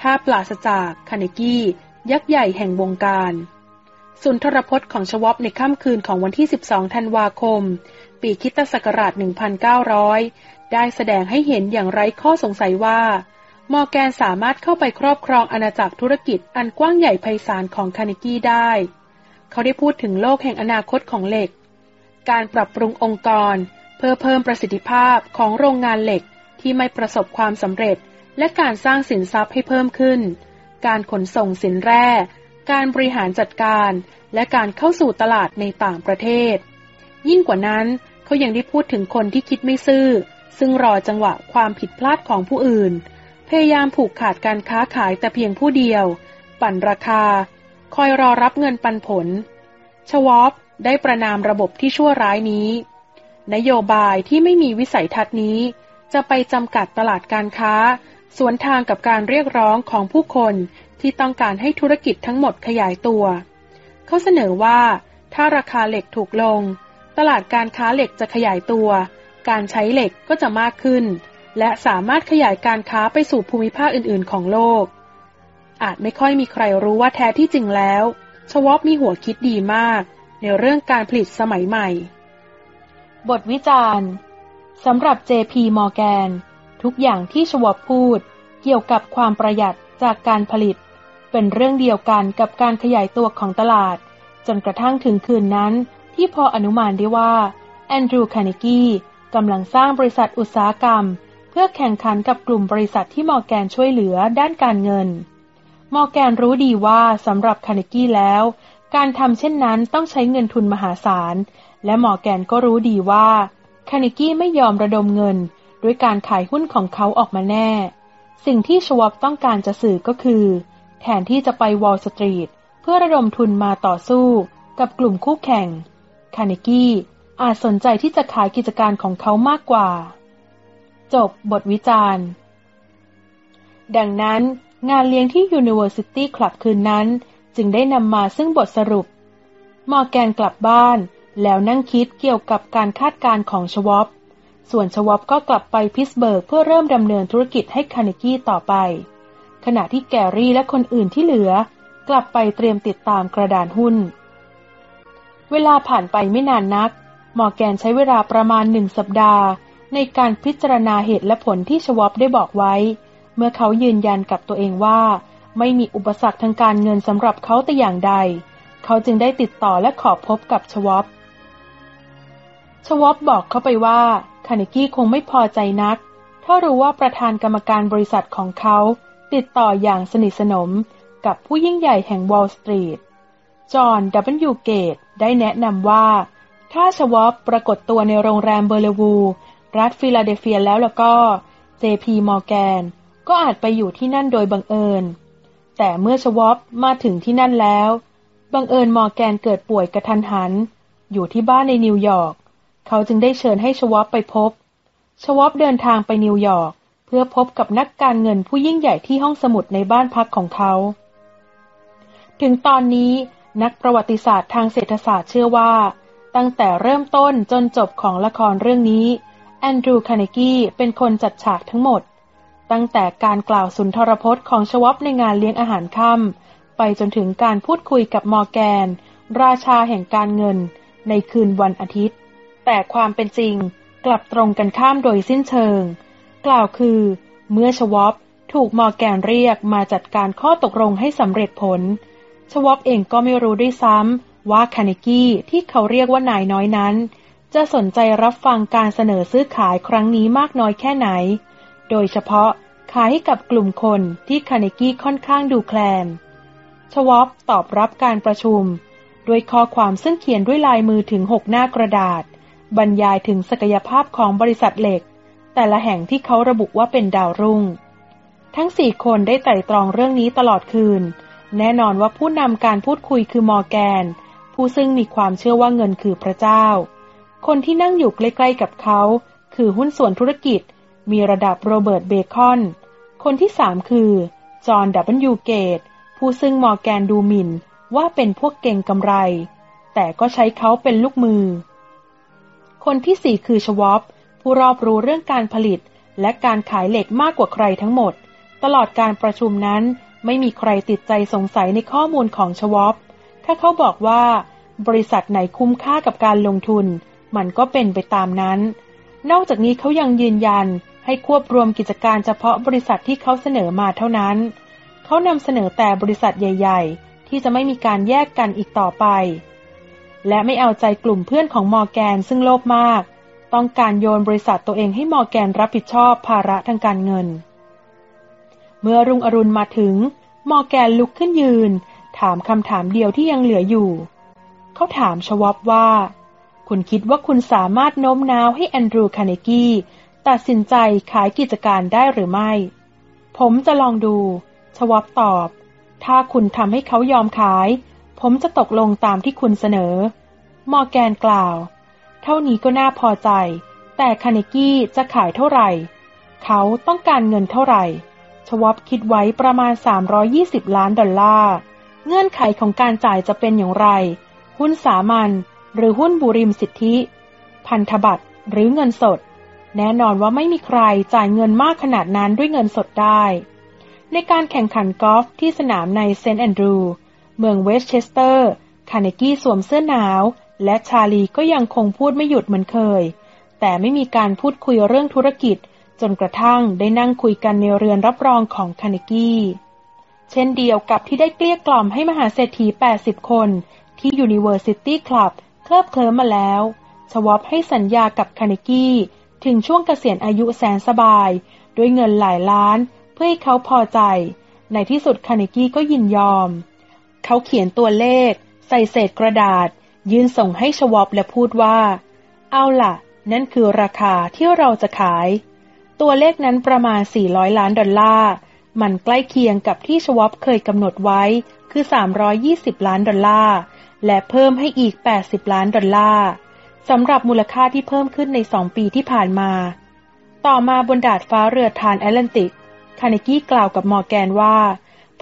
ถ้าปราศจากคาเนกี้ยักษ์ใหญ่แห่งวงการ สุนทรพจน์ของชวอปในค่ำคืนของวันที่ 12 ธันวาคม ปีคิตศักราช 1900 ได้แสดงให้เห็นอย่างไร้ข้อสงสัยว่า มอร์แกนสามารถเข้าไปครอบครองอาณาจักรธุรกิจอันกว้างใหญ่ไพศาลของคาเนกี้ได้ เขาได้พูดถึงโลกแห่งอนาคตของเหล็ก การปรับปรุงองค์กร เพื่อเพิ่มประสิทธิภาพของโรงงานเหล็กที่ไม่ประสบความสำเร็จ และการสร้างสินทรัพย์ให้เพิ่มขึ้น การขนส่งสินแร่ การบริหารจัดการ และการเข้าสู่ตลาดในต่างประเทศ ยิ่งกว่านั้นเขายังได้พูดถึงคนที่คิดไม่ซื่อ ซึ่งรอจังหวะความผิดพลาดของผู้อื่น พยายามผูกขาดการค้าขายแต่เพียงผู้เดียว ปั่นราคา คอยรอรับเงินปันผล ชวอปได้ประนามระบบที่ชั่วร้ายนี้ นโยบายที่ไม่มีวิสัยทัศน์นี้ จะไปจำกัดตลาดการค้า สวนทางกับการเรียกร้องของผู้คนที่ต้องการให้ธุรกิจทั้งหมดขยายตัว เขาเสนอว่า ถ้าราคาเหล็กถูกลง ตลาดการค้าเหล็กจะขยายตัว การใช้เหล็กก็จะมากขึ้น และสามารถขยายการค้าไปสู่ภูมิภาคอื่น ๆ ของโลก อาจไม่ค่อยมีใครรู้ว่าแท้ที่จริงแล้ว ชวอปมีหัวคิดดีมาก ในเรื่องการผลิตสมัยใหม่ บทวิจารณ์สำหรับ JP Morgan ทุกอย่างที่ชวอปพูด เกี่ยวกับความประหยัดจากการผลิต เป็นเรื่องเดียวกันกับการขยายตัวของตลาด จนกระทั่งถึงคืนนั้นที่พออนุมานได้ว่าแอนดรูว์คาร์เนกี้กำลังสร้างบริษัทอุตสาหกรรม เพื่อแข่งขันกับกลุ่มบริษัทที่มอร์แกนช่วยเหลือด้านการเงิน มอร์แกนรู้ดีว่าสำหรับคาร์เนกี้แล้ว การทำเช่นนั้นต้องใช้เงินทุนมหาศาล และมอร์แกนก็รู้ดีว่าคาร์เนกี้ไม่ยอมระดมเงิน ด้วยการขายหุ้นของเขาออกมาแน่ สิ่งที่ชวอปต้องการจะสื่อก็คือ แทนที่จะไปวอลล์สตรีทเพื่อระดมทุนมาต่อสู้ กับกลุ่มคู่แข่ง คาร์เนกี้อาจสนใจที่จะขายกิจการของเขามากกว่า จบบทวิจารณ์ ดังนั้น งานเลี้ยงที่ University Club คืนนั้น จึงได้นำมาซึ่งบทสรุป มอร์แกนกลับบ้าน แล้วนั่งคิดเกี่ยวกับการคาดการณ์ของชวอปส่วนชวอปก็กลับไปพิตต์สเบิร์กเพื่อเริ่มดำเนินธุรกิจให้คาร์เนกี้ต่อไป ขณะที่แกรี่และคนอื่นที่เหลือ กลับไปเตรียมติดตามกระดานหุ้น เวลาผ่านไปไม่นานนัก มอร์แกนใช้เวลาประมาณหนึ่งสัปดาห์ ในการพิจารณาเหตุและผลที่ชวอปได้บอกไว้ เมื่อเขายืนยันกับตัวเองว่า ไม่มีอุปสรรคทางการเงินสำหรับเขาแต่อย่างใด เขาจึงได้ติดต่อและขอพบกับชวอปชวอปบอกเขาไปว่าคาร์เนกี้คงไม่พอใจนัก ถ้ารู้ว่าประธานกรรมการบริษัทของเขาติดต่ออย่างสนิทสนมกับผู้ยิ่งใหญ่แห่งวอลล์สตรีท จอห์นดับเบิลยูเกตได้แนะนำว่า ถ้าชวอปปรากฏตัวในโรงแรมเบลล์วิว รัฐฟิลาเดลเฟียแล้วแล้วก็เจพีมอร์แกนก็อาจไปอยู่ที่นั่นโดยบังเอิญ แต่เมื่อชวอปมาถึงที่นั่นแล้ว บังเอิญมอร์แกนเกิดป่วยกะทันหัน อยู่ที่บ้านในนิวยอร์ก เขาจึงได้เชิญให้ชวอปไปพบ ชวอปเดินทางไปนิวยอร์กเพื่อพบกับนักการเงินผู้ยิ่งใหญ่ที่ห้องสมุดในบ้านพักของเขา ถึงตอนนี้นักประวัติศาสตร์ทางเศรษฐศาสตร์เชื่อว่า ตั้งแต่เริ่มต้นจนจบของละครเรื่องนี้แอนดรูว์คาร์เนกีเป็นคนจัดฉากทั้งหมด ตั้งแต่การกล่าวสุนทรพจน์ของชวอปในงานเลี้ยงอาหารค่ำไปจนถึงการพูดคุยกับมอร์แกน ราชาแห่งการเงิน ในคืนวันอาทิตย์ แต่ความเป็นจริงกลับตรงกันข้ามโดยสิ้นเชิง กล่าวคือ เมื่อชวอปถูกมอร์แกนเรียกมาจัดการข้อตกลงให้สำเร็จผล ชวอปเองก็ไม่รู้ด้วยซ้ำว่าคานิกี้ที่เขาเรียกว่านายน้อยนั้น จะสนใจรับฟังการเสนอซื้อขายครั้งนี้มากน้อยแค่ไหน โดยเฉพาะขายให้กับกลุ่มคนที่คาเนกี้ค่อนข้างดูแคลนชวอปตอบรับการประชุม ด้วยข้อความซึ่งเขียนด้วยลายมือถึงหกหน้ากระดาษ บรรยายถึงศักยภาพของบริษัทเหล็ก แต่ละแห่งที่เขาระบุว่าเป็นดาวรุ่ง ทั้งสี่คนได้ไตร่ตรองเรื่องนี้ตลอดคืน แน่นอนว่าผู้นำการพูดคุยคือมอร์แกน ผู้ซึ่งมีความเชื่อว่าเงินคือพระเจ้า คนที่นั่งอยู่ใกล้ๆกับเขา คือหุ้นส่วนธุรกิจ มีระดับโรเบิร์ตเบคอน คนที่สามคือ จอห์นดับเบิลยูเกต ผู้ซึ่งมอร์แกนดูหมิ่นว่าเป็นพวกเก่งกำไร แต่ก็ใช้เขาเป็นลูกมือ คนที่สี่คือชวอปผู้รอบรู้เรื่องการผลิตและการขายเหล็กมากกว่าใครทั้งหมด ตลอดการประชุมนั้นไม่มีใครติดใจสงสัยในข้อมูลของชวอปถ้าเขาบอกว่า บริษัทไหนคุ้มค่ากับการลงทุน มันก็เป็นไปตามนั้น นอกจากนี้เขายังยืนยัน ให้ควบรวมกิจการเฉพาะบริษัทที่เขาเสนอมาเท่านั้น เขานำเสนอแต่บริษัทใหญ่ ๆ ที่จะไม่มีการแยกกันอีกต่อไป และไม่เอาใจกลุ่มเพื่อนของมอร์แกนซึ่งโลภมาก ต้องการโยนบริษัทตัวเองให้มอร์แกนรับผิดชอบภาระทางการเงิน เมื่อรุ่งอรุณมาถึง มอร์แกนลุกขึ้นยืน ถามคำถามเดียวที่ยังเหลืออยู่ เขาถามชวอปว่า คุณคิดว่าคุณสามารถโน้มน้าวให้แอนดรูว์คาร์เนกี ตัดสินใจขายกิจการได้หรือไม่ ผมจะลองดู ชวอบตอบ ถ้าคุณทำให้เขายอมขาย ผมจะตกลงตามที่คุณเสนอ มอร์แกนกล่าว เท่านี้ก็น่าพอใจ แต่คาร์เนกี้จะขายเท่าไหร่ เขาต้องการเงินเท่าไหร่ ชวอบคิดไว้ประมาณ 320 ล้านดอลลาร์ เงื่อนไขของการจ่ายจะเป็นอย่างไร หุ้นสามัญหรือหุ้นบุริมสิทธิ พันธบัตรหรือเงินสด แน่นอนว่าไม่มีใครจ่ายเงินมากขนาดนั้นด้วยเงินสดได้ ในการแข่งขันกอล์ฟที่สนามในเซนต์แอนดรูเมืองเวสต์เชสเตอร์ คาร์เนกี้สวมเสื้อหนาว และชาลีก็ยังคงพูดไม่หยุดเหมือนเคย แต่ไม่มีการพูดคุยเรื่องธุรกิจ จนกระทั่งได้นั่งคุยกันในเรือนรับรองของคาร์เนกี้ เช่นเดียวกับที่ได้เกลี้ยกล่อมให้มหาเศรษฐี 80 คนที่ University Club เคลิบเคลิ้มมาแล้ว ชวอปให้สัญญากับคาร์เนกี้ ถึงช่วงเกษียณอายุแสนสบาย ด้วยเงินหลายล้าน เพื่อให้เขาพอใจ ในที่สุดคาเนกี้ก็ยินยอม เขาเขียนตัวเลข ใส่เศษกระดาษ ยื่นส่งให้ชวอปและพูดว่า เอาล่ะ นั่นคือราคาที่เราจะขาย ตัวเลขนั้นประมาณ 400 ล้านดอลลาร์มันใกล้เคียงกับที่ชวอปเคยกำหนดไว้คือ 320 ล้านดอลลาร์และเพิ่มให้อีก 80 ล้านดอลลาร์ สำหรับมูลค่าที่เพิ่มขึ้นในสองปีที่ผ่านมา ต่อมาบนดาดฟ้าเรือทรานส์แอตแลนติก คาร์เนกี้กล่าวกับมอร์แกนว่า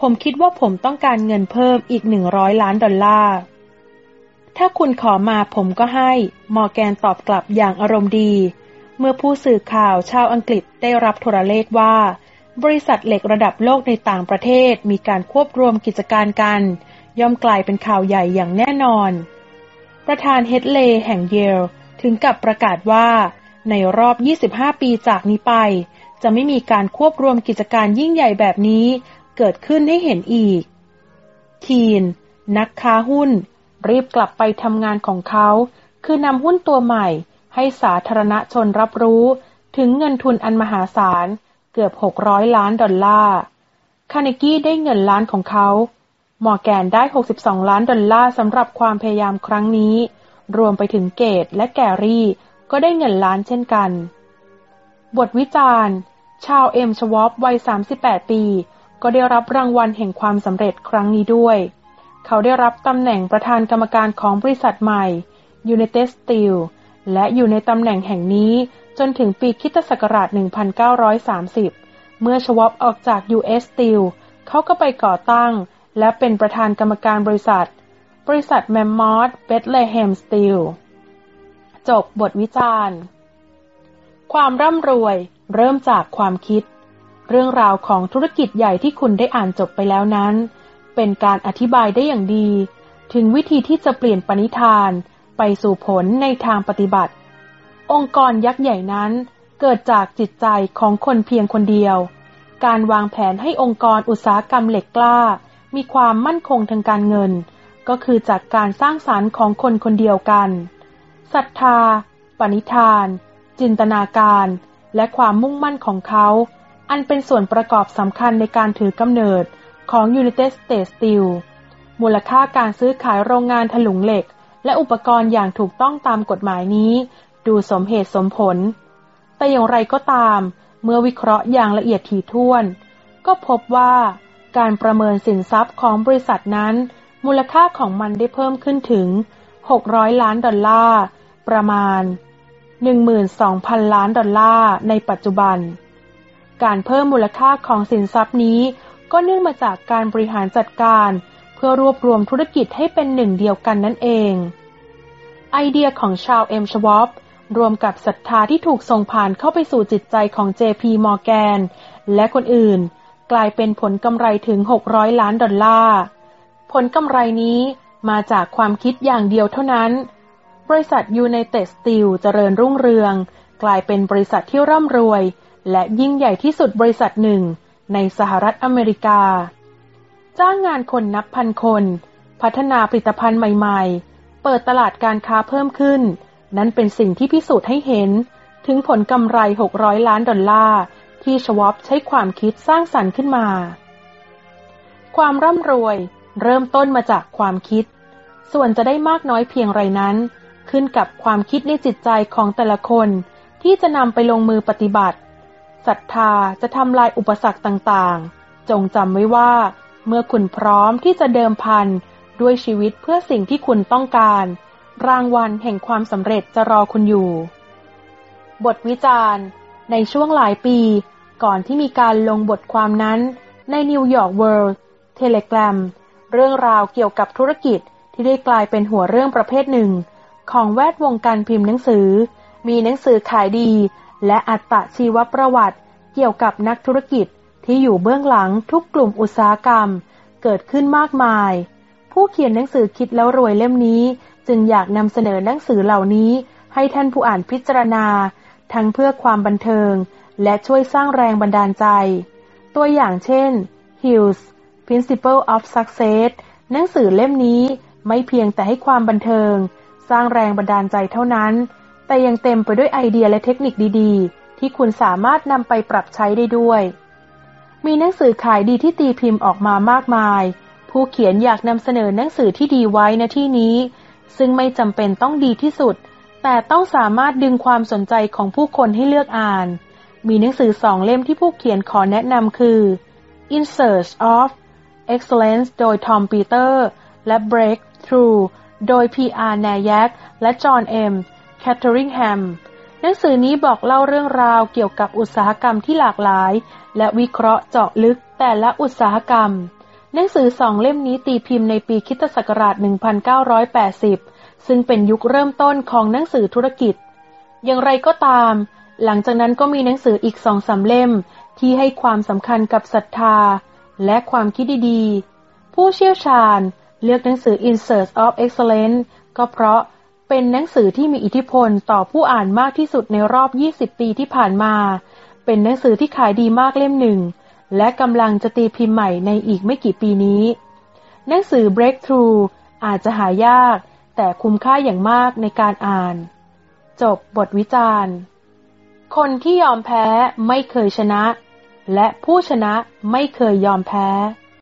ผมคิดว่าผมต้องการเงินเพิ่มอีก100ล้านดอลลาร์ ถ้าคุณขอมาผมก็ให้ มอร์แกนตอบกลับอย่างอารมณ์ดี เมื่อผู้สื่อข่าวชาวอังกฤษได้รับโทรเลขว่า บริษัทเหล็กระดับโลกในต่างประเทศมีการควบรวมกิจการกัน ย่อมกลายเป็นข่าวใหญ่อย่างแน่นอน ประธานเฮดเลย์แห่งเยลถึงกับประกาศว่า ในรอบ 25 ปีจากนี้ไป จะไม่มีการควบรวมกิจการยิ่งใหญ่แบบนี้ เกิดขึ้นให้เห็นอีก คีน นักค้าหุ้น รีบกลับไปทำงานของเขา คือนำหุ้นตัวใหม่ ให้สาธารณชนรับรู้ถึงเงินทุนอันมหาศาลเกือบ 600 ล้านดอลลาร์ คาร์เนกี้ได้เงินล้านของเขา มอร์แกนได้ 62 ล้านดอลลาร์สำหรับความพยายามครั้งนี้ รวมไปถึงเกตและแกรี่ ก็ได้เงินล้านเช่นกัน บทวิจารณ์ ชาร์ลส์ เอ็มชวอปวัย 38 ปี ก็ได้รับรางวัลแห่งความสำเร็จครั้งนี้ด้วย เขาได้รับตำแหน่งประธานกรรมการของบริษัทใหม่ United Steel และอยู่ในตำแหน่งแห่งนี้จนถึงปีคิตศักราช 1930 เมื่อชวอปออกจาก US Steel เขาก็ไปก่อตั้ง และเป็นประธานกรรมการบริษัท บริษัทแมมมอสเบธเลเฮมสตีล จบบทวิจารณ์ ความร่ำรวยเริ่มจากความคิด เรื่องราวของธุรกิจใหญ่ที่คุณได้อ่านจบไปแล้วนั้น เป็นการอธิบายได้อย่างดี ถึงวิธีที่จะเปลี่ยนปณิธานไปสู่ผลในทางปฏิบัติ องค์กรยักษ์ใหญ่นั้น เกิดจากจิตใจของคนเพียงคนเดียว การวางแผนให้องค์กรอุตสาหกรรมเหล็กกล้า มีความมั่นคงทางการเงิน ก็คือจากการสร้างสารรค์ของคนคนเดียวกันศรัทธา ปณิธาน จินตนาการ และความมุ่งมั่นของเขา อันเป็นส่วนประกอบสำคัญในการถือกำเนิดของ United States Steel มูลค่าการซื้อขายโรงงานถลุงเหล็ก และอุปกรณ์อย่างถูกต้องตามกฎหมายนี้ ดูสมเหตุสมผล แต่อย่างไรก็ตาม เมื่อวิเคราะห์อย่างละเอียดถี่ถ้วน ก็พบว่า การประเมินสินทรัพย์ของบริษัทนั้น มูลค่าของมันได้เพิ่มขึ้นถึง 600 ล้านดอลลาร์ ประมาณ 12,000 ล้านดอลลาร์ในปัจจุบัน การเพิ่มมูลค่าของสินทรัพย์นี้ ก็เนื่องมาจากการบริหารจัดการ เพื่อรวบรวมธุรกิจให้เป็นหนึ่งเดียวกันนั่นเอง ไอเดียของชาร์ลส์ เอ็มชวอปรวมกับศรัทธาที่ถูกส่งผ่านเข้าไปสู่จิตใจของ JP มอร์แกนและคนอื่น กลายเป็นผลกำไรถึง 600 ล้านดอลลาร์ ผลกำไรนี้มาจากความคิดอย่างเดียวเท่านั้น บริษัท United Steel เจริญรุ่งเรือง กลายเป็นบริษัทที่ร่ำรวย และยิ่งใหญ่ที่สุดบริษัทหนึ่ง ในสหรัฐอเมริกา จ้างงานคนนับพันคน พัฒนาผลิตภัณฑ์ใหม่ๆ เปิดตลาดการค้าเพิ่มขึ้น นั้นเป็นสิ่งที่พิสูจน์ให้เห็น ถึงผลกำไร 600 ล้านดอลลาร์ ที่ชวอปใช้ความคิดสร้างสรรค์ขึ้นมา ความร่ำรวยเริ่มต้นมาจากความคิด ส่วนจะได้มากน้อยเพียงไรนั้น ขึ้นกับความคิดในจิตใจของแต่ละคนที่จะนำไปลงมือปฏิบัติศรัทธาจะทำลายอุปสรรคต่างๆ จงจำไว้ว่า เมื่อคุณพร้อมที่จะเดิมพันด้วยชีวิตเพื่อสิ่งที่คุณต้องการ รางวัลแห่งความสำเร็จจะรอคุณอยู่ บทวิจารณ์ ในช่วงหลายปี ก่อนที่มีการลงบทความนั้น ในนิวยอร์กเวิลด์เทเลแกรมเรื่องราวเกี่ยวกับธุรกิจที่ได้กลายเป็นหัวเรื่องประเภทหนึ่ง ของแวดวงการพิมพ์หนังสือ มีหนังสือขายดี และอัตชีวประวัติ เกี่ยวกับนักธุรกิจที่อยู่เบื้องหลังทุกกลุ่มอุตสาหกรรม เกิดขึ้นมากมาย ผู้เขียนหนังสือคิดแล้วรวยเล่มนี้ จึงอยากนำเสนอหนังสือเหล่านี้ให้ท่านผู้อ่านพิจารณา ทั้งเพื่อความบันเทิง และช่วยสร้างแรงบันดาลใจ ตัวอย่างเช่น Hills Principle of Success หนังสือเล่มนี้ไม่เพียงแต่ให้ความบันเทิง สร้างแรงบันดาลใจเท่านั้น แต่ยังเต็มไปด้วยไอเดียและเทคนิคดีๆ ที่คุณสามารถนำไปปรับใช้ได้ด้วย มีหนังสือขายดีที่ตีพิมพ์ออกมามากมาย ผู้เขียนอยากนำเสนอหนังสือที่ดีไว้ในที่นี้ ซึ่งไม่จำเป็นต้องดีที่สุด แต่ต้องสามารถดึงความสนใจของผู้คนให้เลือกอ่าน มีหนังสือสองเล่มที่ผู้เขียนขอแนะนำคือ In Search of Excellence โดย Tom Peter และ Breakthrough โดย P.R. Nayak และ John M. Catteringham หนังสือนี้บอกเล่าเรื่องราวเกี่ยวกับอุตสาหกรรมที่หลากหลาย และวิเคราะห์เจาะลึกแต่ละอุตสาหกรรม หนังสือสองเล่มนี้ตีพิมพ์ในปีคิตศักราช 1980 ซึ่งเป็นยุคเริ่มต้นของหนังสือธุรกิจ อย่างไรก็ตาม หลังจากนั้นก็มีหนังสืออีกสองสาเล่มที่ให้ความสำคัญกับศรัทธา และความคิดดีๆ ผู้เชี่ยวชาญเลือกหนังสือ In Search of Excellence ก็เพราะเป็นหนังสือที่มีอิทธิพลต่อผู้อ่านมากที่สุดในรอบ 20 ปีที่ผ่านมา เป็นหนังสือที่ขายดีมากเล่มหนึ่ง และกำลังจะตีพิมพ์ใหม่ในอีกไม่กี่ปีนี้ หนังสือ Breakthrough อาจจะหายาก แต่คุ้มค่าอย่างมากในการอ่าน จบบทวิจารณ์ คนที่ยอมแพ้ไม่เคยชนะ และผู้ชนะไม่เคยยอมแพ้